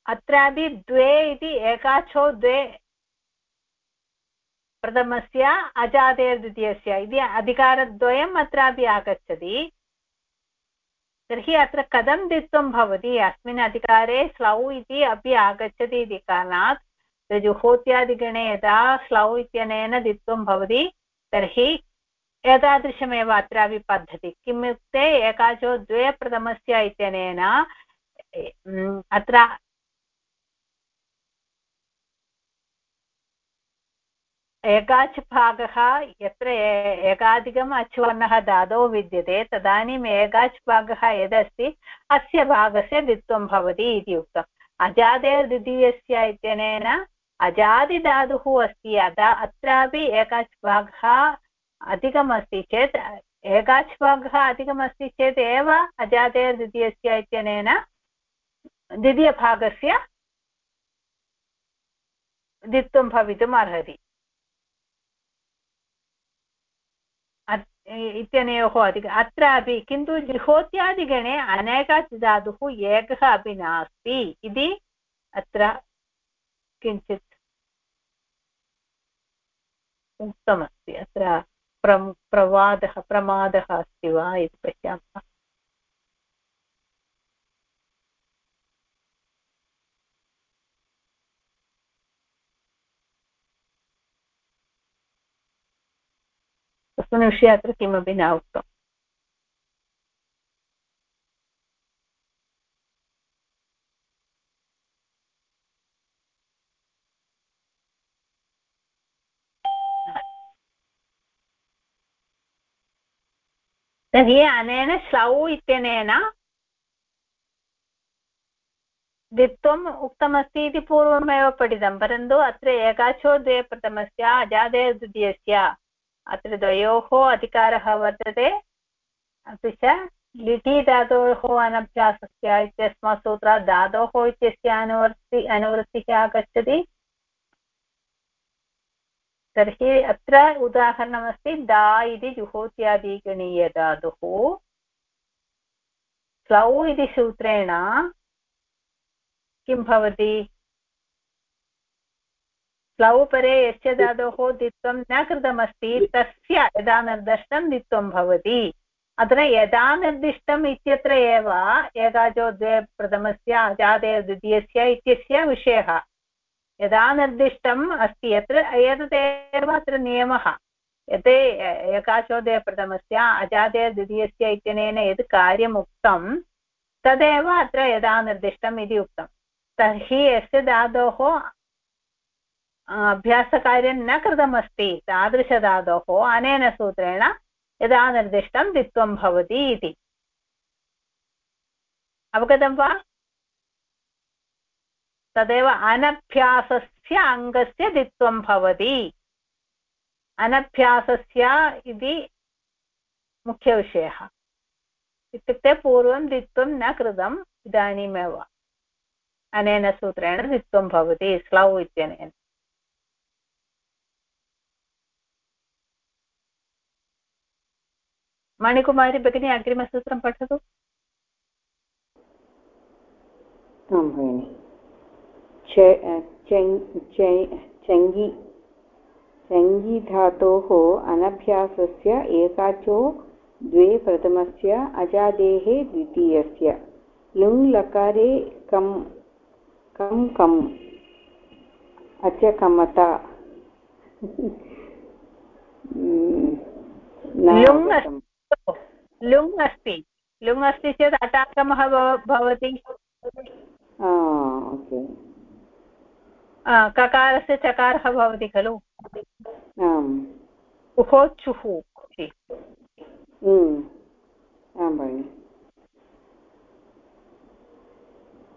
अत्रापि द्वे इति एकाचो द्वे प्रथमस्य, अजादेर्द्वितीयस्य इति अधिकारद्वयम् अत्रापि आगच्छति। तर्हि अत्र कथं द्वित्वं भवति? अस्मिन् अधिकारे स्लौ इति अपि आगच्छति इति कारणात् जुहोत्यादिगणे यदा स्लौ इत्यनेन द्वित्वं भवति, तर्हि एतादृशमेव अत्रापि पद्धति। किमित्युक्ते एकाचो द्वे प्रथमस्य इत्यनेन अत्र एकाच् भागः यत्र एकाधिकम् अचुवर्णः धातौ विद्यते, तदानीम् एकाच् भागः यदस्ति, अस्य भागस्य द्वित्वं भवति इति उक्तम्। अजादेर्द्वितीयस्य इत्यनेन अजादिधातुः अस्ति, अतः अत्रापि एकाच् भागः अधिकमस्ति चेत् एकाच् भागः अधिकमस्ति चेत् एव अजादेर्द्वितीयस्य इत्यनेन द्वितीयभागस्य द्वित्वं भवितुम् अर्हति। इत्यनयोः अधिक, अत्रापि किन्तु जुहोत्यादिगणे अनेकात् धातुः एकः अपि नास्ति इति अत्र किञ्चित् उक्तमस्ति। अत्र प्र प्रवादः प्रमादः अस्ति वा इति पश्यामः। तस्मिन् विषये अत्र किमपि न उक्तम्। तर्हि अनेन श्लौ इत्यनेन द्वित्वम् उक्तमस्ति इति पूर्वमेव पठितं, परन्तु अत्र एकाचो द्वे प्रथमस्य अजादे द्वितीयस्य अत्र द्वयोः अधिकारः वर्तते। अपि च लिटि धातोः अनभ्यासस्य इत्यस्मात् सूत्रात् धातोः इत्यस्य अनुवर्ति, अनुवृत्तिः आगच्छति। तर्हि अत्र उदाहरणमस्ति दा इति जुहोत्यादिगणीयधातुः स्लौ इति सूत्रेण किं भवति? स्लौ परे यस्य धातोः द्वित्वं न कृतमस्ति, तस्य यदा निर्दिष्टं द्वित्वं भवति। अत्र यदा निर्दिष्टम् इत्यत्र एव एकाचो द्वे प्रथमस्य अजादे द्वितीयस्य इत्यस्य विषयः। यदा निर्दिष्टम् अस्ति यत्र एतदेव अत्र नियमः। यत् एकाचो द्वे प्रथमस्य अजादे द्वितीयस्य इत्यनेन यत् कार्यम् उक्तं, तदेव अत्र यदा निर्दिष्टम् इति उक्तं। तर्हि यस्य धातोः अभ्यासकार्यं न कृतमस्ति, तादृशधातोः, अनेन सूत्रेण यदा निर्दिष्टं द्वित्वं भवति इति। अवगतं वा? तदेव अनभ्यासस्य अङ्गस्य द्वित्वं भवति। अनभ्यासस्य इति मुख्यविषयः। इत्युक्ते पूर्वं द्वित्वं न कृतम्, इदानीमेव। अनेन सूत्रेण द्वित्वं भवति, स्लौ इत्यनेन। मणिकुमारी भगिनी, अग्रिमसूत्रं पठतु। चङि चङिधातोः अनभ्यासस्य एकाचो द्वे प्रथमस्य अजादेः द्वितीयस्य। लुङ् लकारे कम् कं कम् अचकमता। लुङ् अस्ति लुङ् अस्ति। चेत् अटागमः भवति। ककारस्य चकारः भवति खलु उहोचुः इति आं भगिनि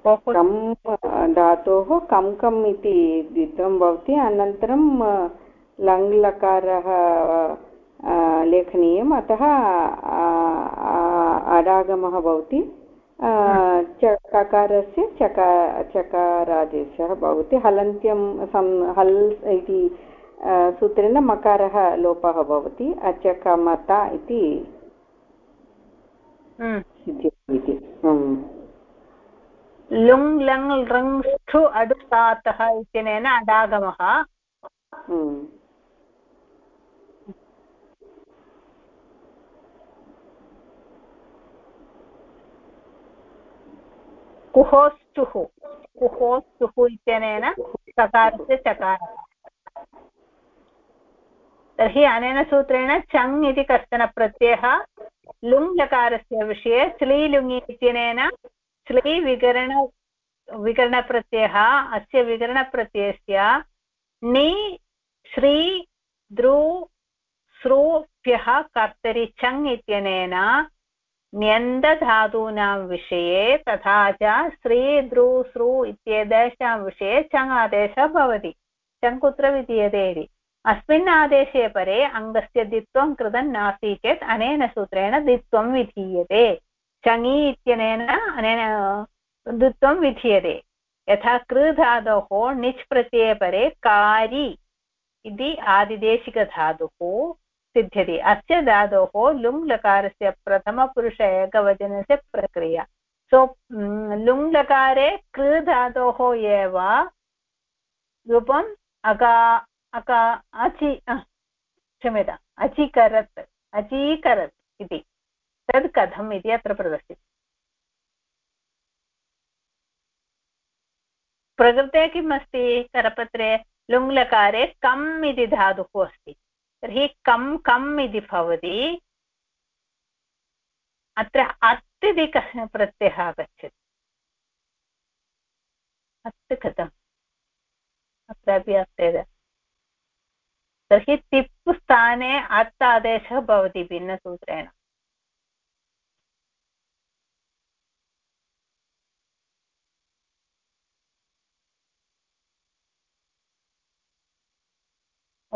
कम् धातोः कं कम् इति द्वित्वं भवति अनन्तरं लङ्लकारः लेखनीयम् अतः अडागमः भवति चकारस्य चका चकारादेशः भवति। हलन्त्यं सं हल् इति सूत्रेण मकारः लोपः भवति। अचकमता इति लुङ् लङ् लृङ् अडुतातः इत्यनेन अडागमः। कुहोस्तुः कुहोस्तुः इत्यनेन सकारस्य चकारः। तर्हि अनेन सूत्रेण चङ् इति कश्चन प्रत्ययः, लुङ् लकारस्य विषये स्लीलुङि इत्यनेन स्ली विकरण, विकरणप्रत्ययः, अस्य विकरणप्रत्ययस्य नि, श्री, द्रु सृभ्यः कर्तरि, चङ् इत्यनेन ण्यन्दधातूनां विषये तथा च श्री द्रु सृ इत्येतेषां विषये चङ् आदेशः भवति। चङ् कुत्र विधीयते इति। अस्मिन् आदेशे परे अङ्गस्य द्वित्वं कृतं नास्ति चेत् अनेन सूत्रेण द्वित्वं विधीयते। चङि इत्यनेन अनेन द्वित्वं विधीयते। यथा कृ धातोः णिच् प्रत्यये परे कारि इति आदिदेशिकधातुः सिद्ध्यति। अस्य धातोः लुङ् लकारस्य प्रथमपुरुष एकवचनस्य प्रक्रिया। सो लुङ् लकारे कृ धातोः एव रूपम् अका अका, अचि क्षम्यता, अचिकरत्, अचीकरत् इति। तद् कथम् इति अत्र प्रदर्शितम्। प्रकृते किम् अस्ति करपत्रे? लुङ्लकारे कम् इति धातुः अस्ति। तर्हि कं कम् इति भवति। अत्र अत् इति कः प्रत्ययः आगच्छति। अत् कथम्? अत्रापि अत् तर्हि तिप् स्थाने अत् आदेशः भवति भिन्नसूत्रेण।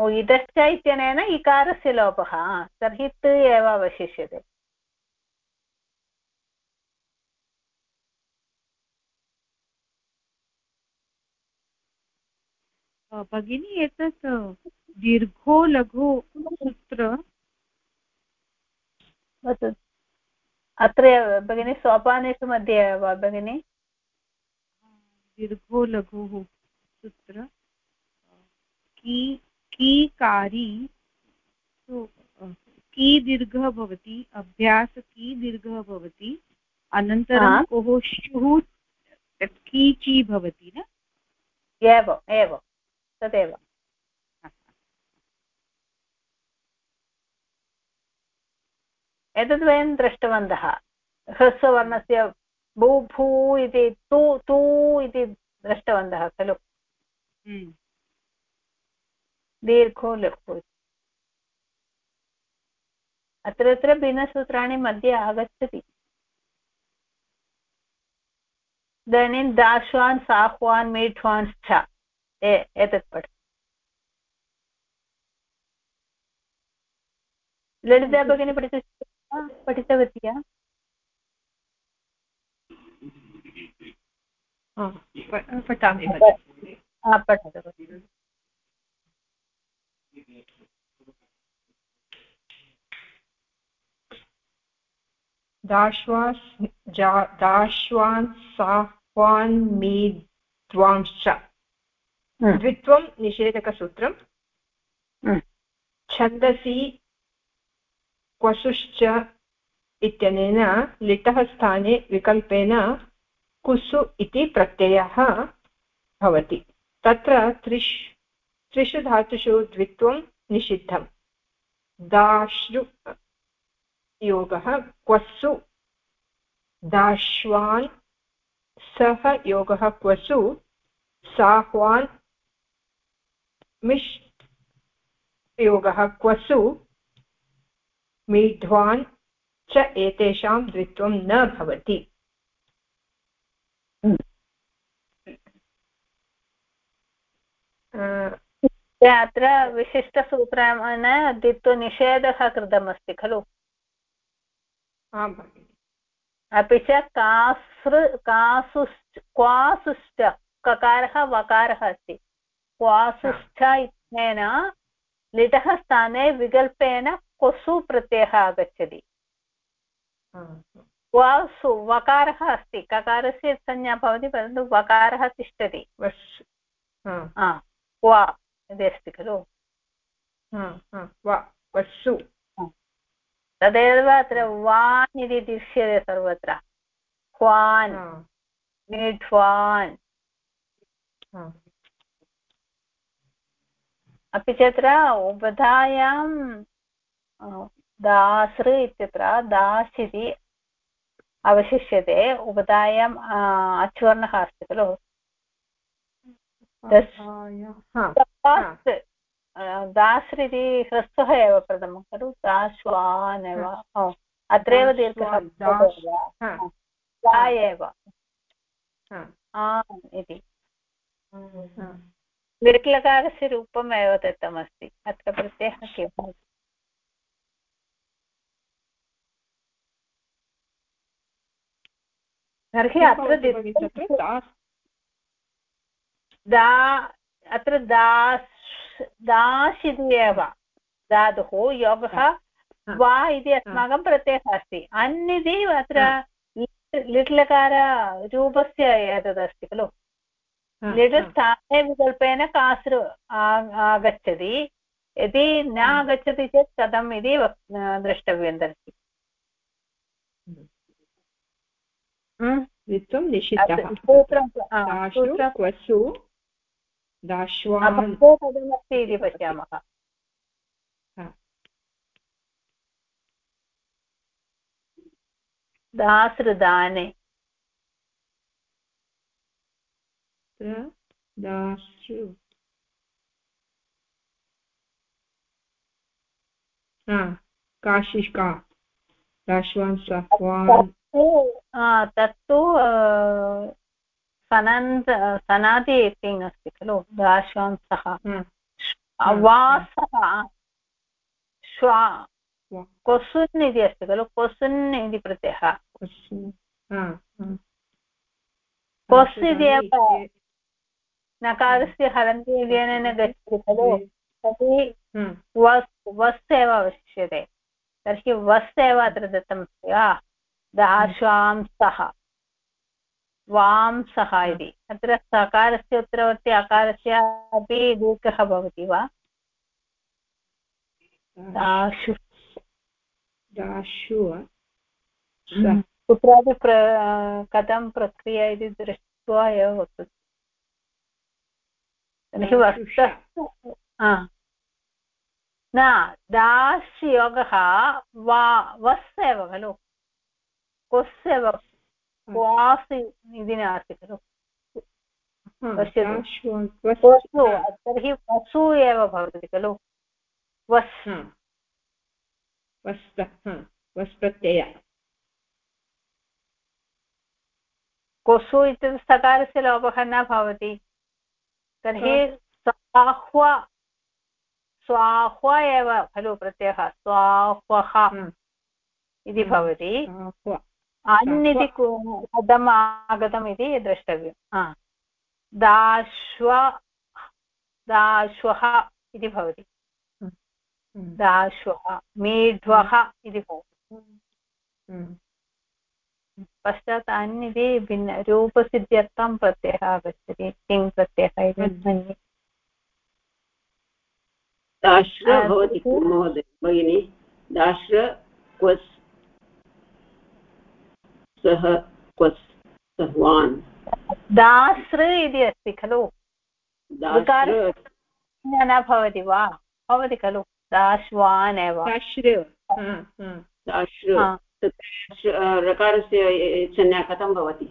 इदश्च इत्यनेन इकारस्य लोपः तर्हि त् एव अवशिष्यते। भगिनी एतत् दीर्घो लघु सूत्र अत्र भगिनि सोपानेषु मध्ये एव भगिनि? दीर्घो लघुः सूत्र की कीकारी की दीर्घः भवति अभ्यास की दीर्घः भवति अनन्तरं कोः श्युः कीची भवति न? एव एव तदेव। एतद् वयं दृष्टवन्तः। ह्रस्ववर्णस्य भू भू इति तु तु इति दृष्टवन्तः खलु। हम्म। दीर्घो लघु अत्र भिन्नसूत्राणि मध्ये आगच्छति। इदानीं दाश्वान् साह्वान् मीढ्वान् च एतत् पठ। ललिता भगिनी पठित पठितवती पठामि पठतु दाश्वास् दाश्वान् साह्वान् मेद्वांश्च हम्म। द्वित्वं निषेधकसूत्रम् हम्म। छन्दसि क्वसुश्च इत्यनेन लिटः स्थाने विकल्पेन कुसु इति प्रत्ययः भवति तत्र त्रिश् त्रिषु धातुषु द्वित्वं निषिद्धम् दाश्रु योगः क्वसु। दाश्वान् सः योगः क्वसु। साह्वान् मिश् योगः क्वसु। मीढ्वान् च एतेषां द्वित्वं न भवति। अत्र विशिष्टसूत्रेण द्वित्वनिषेधः कृतमस्ति खलु। आम् भगिनि अपि च कासृ कासुश्च क्वासुश्च ककारः वकारः अस्ति। क्वासुश्च इत्यनेन लिटः स्थाने विकल्पेन क्वसु प्रत्ययः आगच्छति। वासु वकारः अस्ति। ककारस्य संज्ञा भवति परन्तु वकारः तिष्ठति। वश् वा इति अस्ति खलु। वशु तदेव अत्र वान् इति दृश्यते सर्वत्र ह्वान् निढ्वान् अपि च अत्र उपधायां दासृ इत्यत्र दास् इति अवशिष्यते उपधायाम् अच्वर्णः अस्ति खलु। दास् इति ह्रस्वः एव प्रथमं खलु दाश्वान् एव अत्रैव दीर्घः दा एव इति लिट्लकारस्य रूपम् एव दत्तमस्ति अत्र प्रत्ययः किं तर्हि अत्र दा अत्र दास् दास् इति एव धातुः योगः वा इति अस्माकं प्रत्ययः अस्ति। अन् इति अत्र लिट्लकाररूपस्य एतदस्ति खलु। लिट् स्थाने विकल्पेन कासृ आगच्छति। यदि न आगच्छति चेत् कथम् इति द्रष्टव्यं तर्हि। द्वित्वं पदमस्ति इति पश्यामः। दासृदाने। दासृ। काशिका दाश्वान् सह्वान् तत्तु सनन्द सनादि किङ् अस्ति खलु दाश्वांसः वासः श्वा कोसुन् इति अस्ति खलु कोसुन् इति प्रत्ययः। कोस् इति एव नकारस्य हलन्ति इत्यनेन गच्छति खलु। तर्हि वस् वस् एव अवशिष्यते। तर्हि वस् एव अत्र दत्तमस्ति वा? दाश्वांसः वांसः इति। अत्र सकारस्य उत्तरवर्ति अकारस्य अपि दीर्घः भवति वा? दाशु दाशु कुत्रापि प्र कथं प्रक्रिया इति दृष्ट्वा एव वक्तुं तर्हि वस्तः न दास् योगः वा वस् एव खलु। कोस् एव वास् इति नास्ति खलु पश्यतु तर्हि वसु एव भवति खलु वस् वस् वस् प्रत्यय कोसु इत्युक्ते सकारस्य लोपः न भवति तर्हि स्वाह्व स्वाह्व एव खलु प्रत्ययः स्वाह्वः इति भवति अन् इति पदम् आगतम् इति द्रष्टव्यं दाश्व दाश्वः इति भवति. दाश्वः मीढ्वः इति भवति. पश्चात् अन् इति भिन्न रूपसिद्ध्यर्थं प्रत्ययः आगच्छति किं प्रत्ययः इति मन्ये. दाश्र भवति महोदय? भगिनि दाश्र क्वस् सः क्वस् सह्वान् दासृ इति अस्ति खलु। न भवति वा? भवति खलु। दाश्वान् एव। रकारस्य संज्ञा कथं भवति?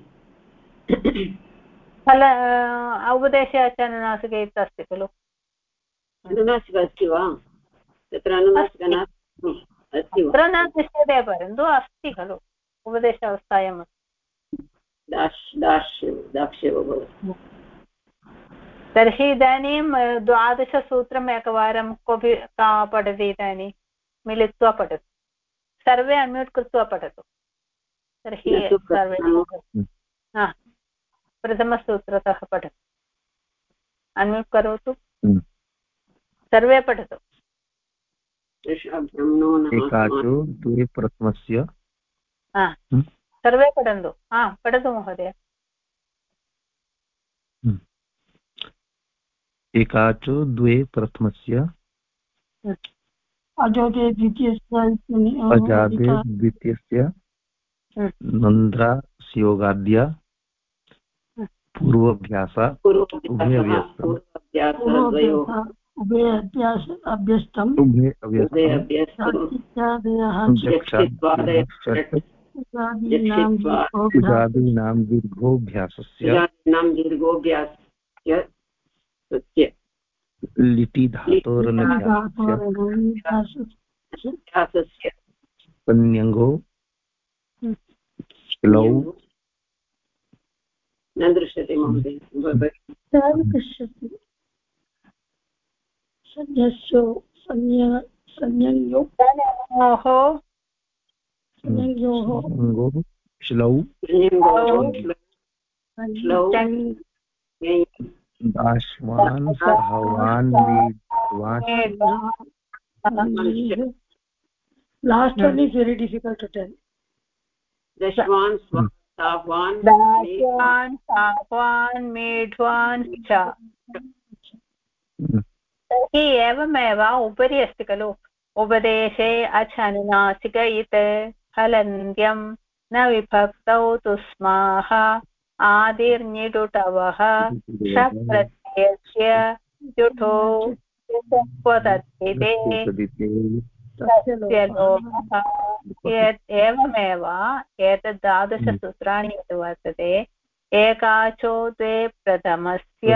फल उपदेशे अनुनासिक इति अस्ति खलु। अनुनासिक अस्ति वा? तत्र अनुनासिक अस्ति। तत्र न दृश्यते परन्तु अस्ति खलु। उपदेश अवस्थायाम् तर्हि इदानीं द्वादशसूत्रम् एकवारं कोऽपि का पठति इदानीं? मिलित्वा पठतु। सर्वे अन्म्यूट् कृत्वा पठतु। तर्हि सर्वे प्रथमसूत्रतः पठतु। अन्म्यूट् करोतु। सर्वे पठतु। एकाचो द्वे प्रथमस्य सर्वे पठन्तु हा पठतु महोदय एकाचो द्वे प्रथमस्य अजोदे द्वितीयस्य अजादे द्वितीयस्य नन्द्रास्योगाद्य पूर्वभ्यास उभे अभ्यास अभ्यस्तम् उजादीनां दीर्घोऽभ्यासस्य दीर्घोऽभ्यास्य लिटि धातोरनभ्यासस्य पन्यङ्गो श्लौ न दृश्यते महोदय श्लौ दाश्वान् सहवान् difficult to tell. दशवान् साह्वान् दास्वान् साह्वान् मेढ्वान् च। तर्हि एवमेव उपरि अस्ति खलु। उपदेशे अचनुनासिक इत हलन्त्यं न विभक्तौ तु स्माः आदिर्निडुटवः शप्रत्ययस्य जुठो एवमेव एतद् द्वादशसूत्राणि यत् वर्तते एकाचो द्वे प्रथमस्य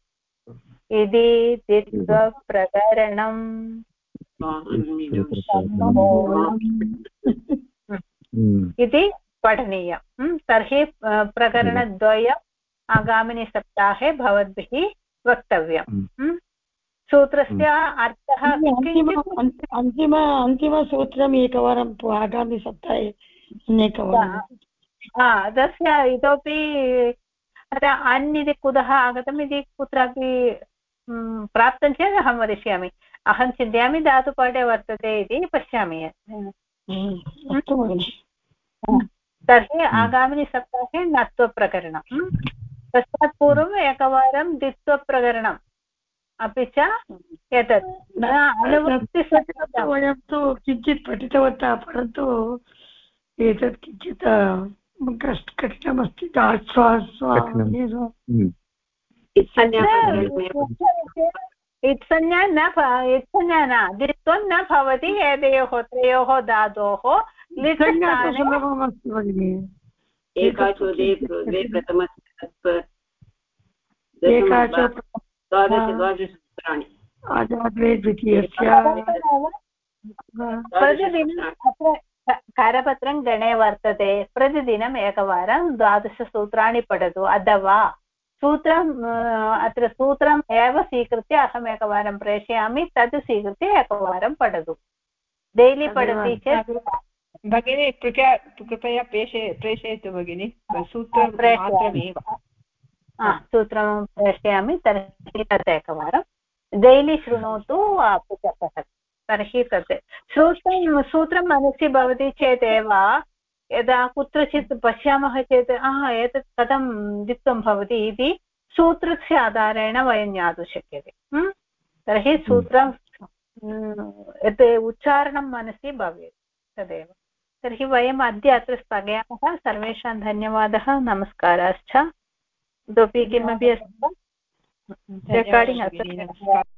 इति दित्वप्रकरणम् इति पठनीयं तर्हि प्रकरणद्वयम् आगामिनि सप्ताहे भवद्भिः वक्तव्यम्। सूत्रस्य अर्थः अन्तिम अन्तिमसूत्रम् एकवारं आगामिसप्ताहे एकवारं तस्य इतोपि अन् इति कुतः आगतम् इति कुत्रापि प्राप्तं चेत् अहं वदिष्यामि। अहं चिन्तयामि धातुपाठे वर्तते इति पश्यामि। तर्हि आगामिनि सप्ताहे नत्वप्रकरणं तस्मात् पूर्वम् एकवारं द्वित्वप्रकरणम् अपि च एतत्। वयं तु किञ्चित् पठितवन्तः परन्तु एतत् किञ्चित् कष्ट कठिनमस्ति इत्संज्ञा न इत्संज्ञा न द्वित्वं न भवति एतयोः त्रयोः धातोः एकाचो द्वे प्रथमस्य द्वादश द्वादशसूत्राणि अजाद्वे द्वितीयस्य प्रतिदिनम् अत्र करपत्रं गणे वर्तते प्रतिदिनम् एकवारं द्वादशसूत्राणि पठतु अथवा सूत्रम् अत्र सूत्रम् एव स्वीकृत्य अहम् एकवारं प्रेषयामि तत् स्वीकृत्य एकवारं पठतु। डैलि पठति चेत् भगिनी कृपया कृपया प्रेषय प्रेषयतु भगिनि सूत्रं मात्रमेव। सूत्रं प्रेषयामि तर्हि तत् एकवारं। डैलि शृणोतु तर्हि तत् सूत्रं सूत्रं मनसि भवति चेदेव यदा कुत्रचित् पश्यामः चेत् एतत् कथं द्वित्वं भवति इति सूत्रस्य आधारेण वयं ज्ञातुं शक्यते। तर्हि सूत्रं यत् उच्चारणं मनसि भवेत् तदेव। तर्हि वयम् अद्य अत्र स्थगयामः। सर्वेषां धन्यवादः। नमस्काराश्च। इतोपि किमपि अस्ति वा? रेकार्डिङ्ग् अस्ति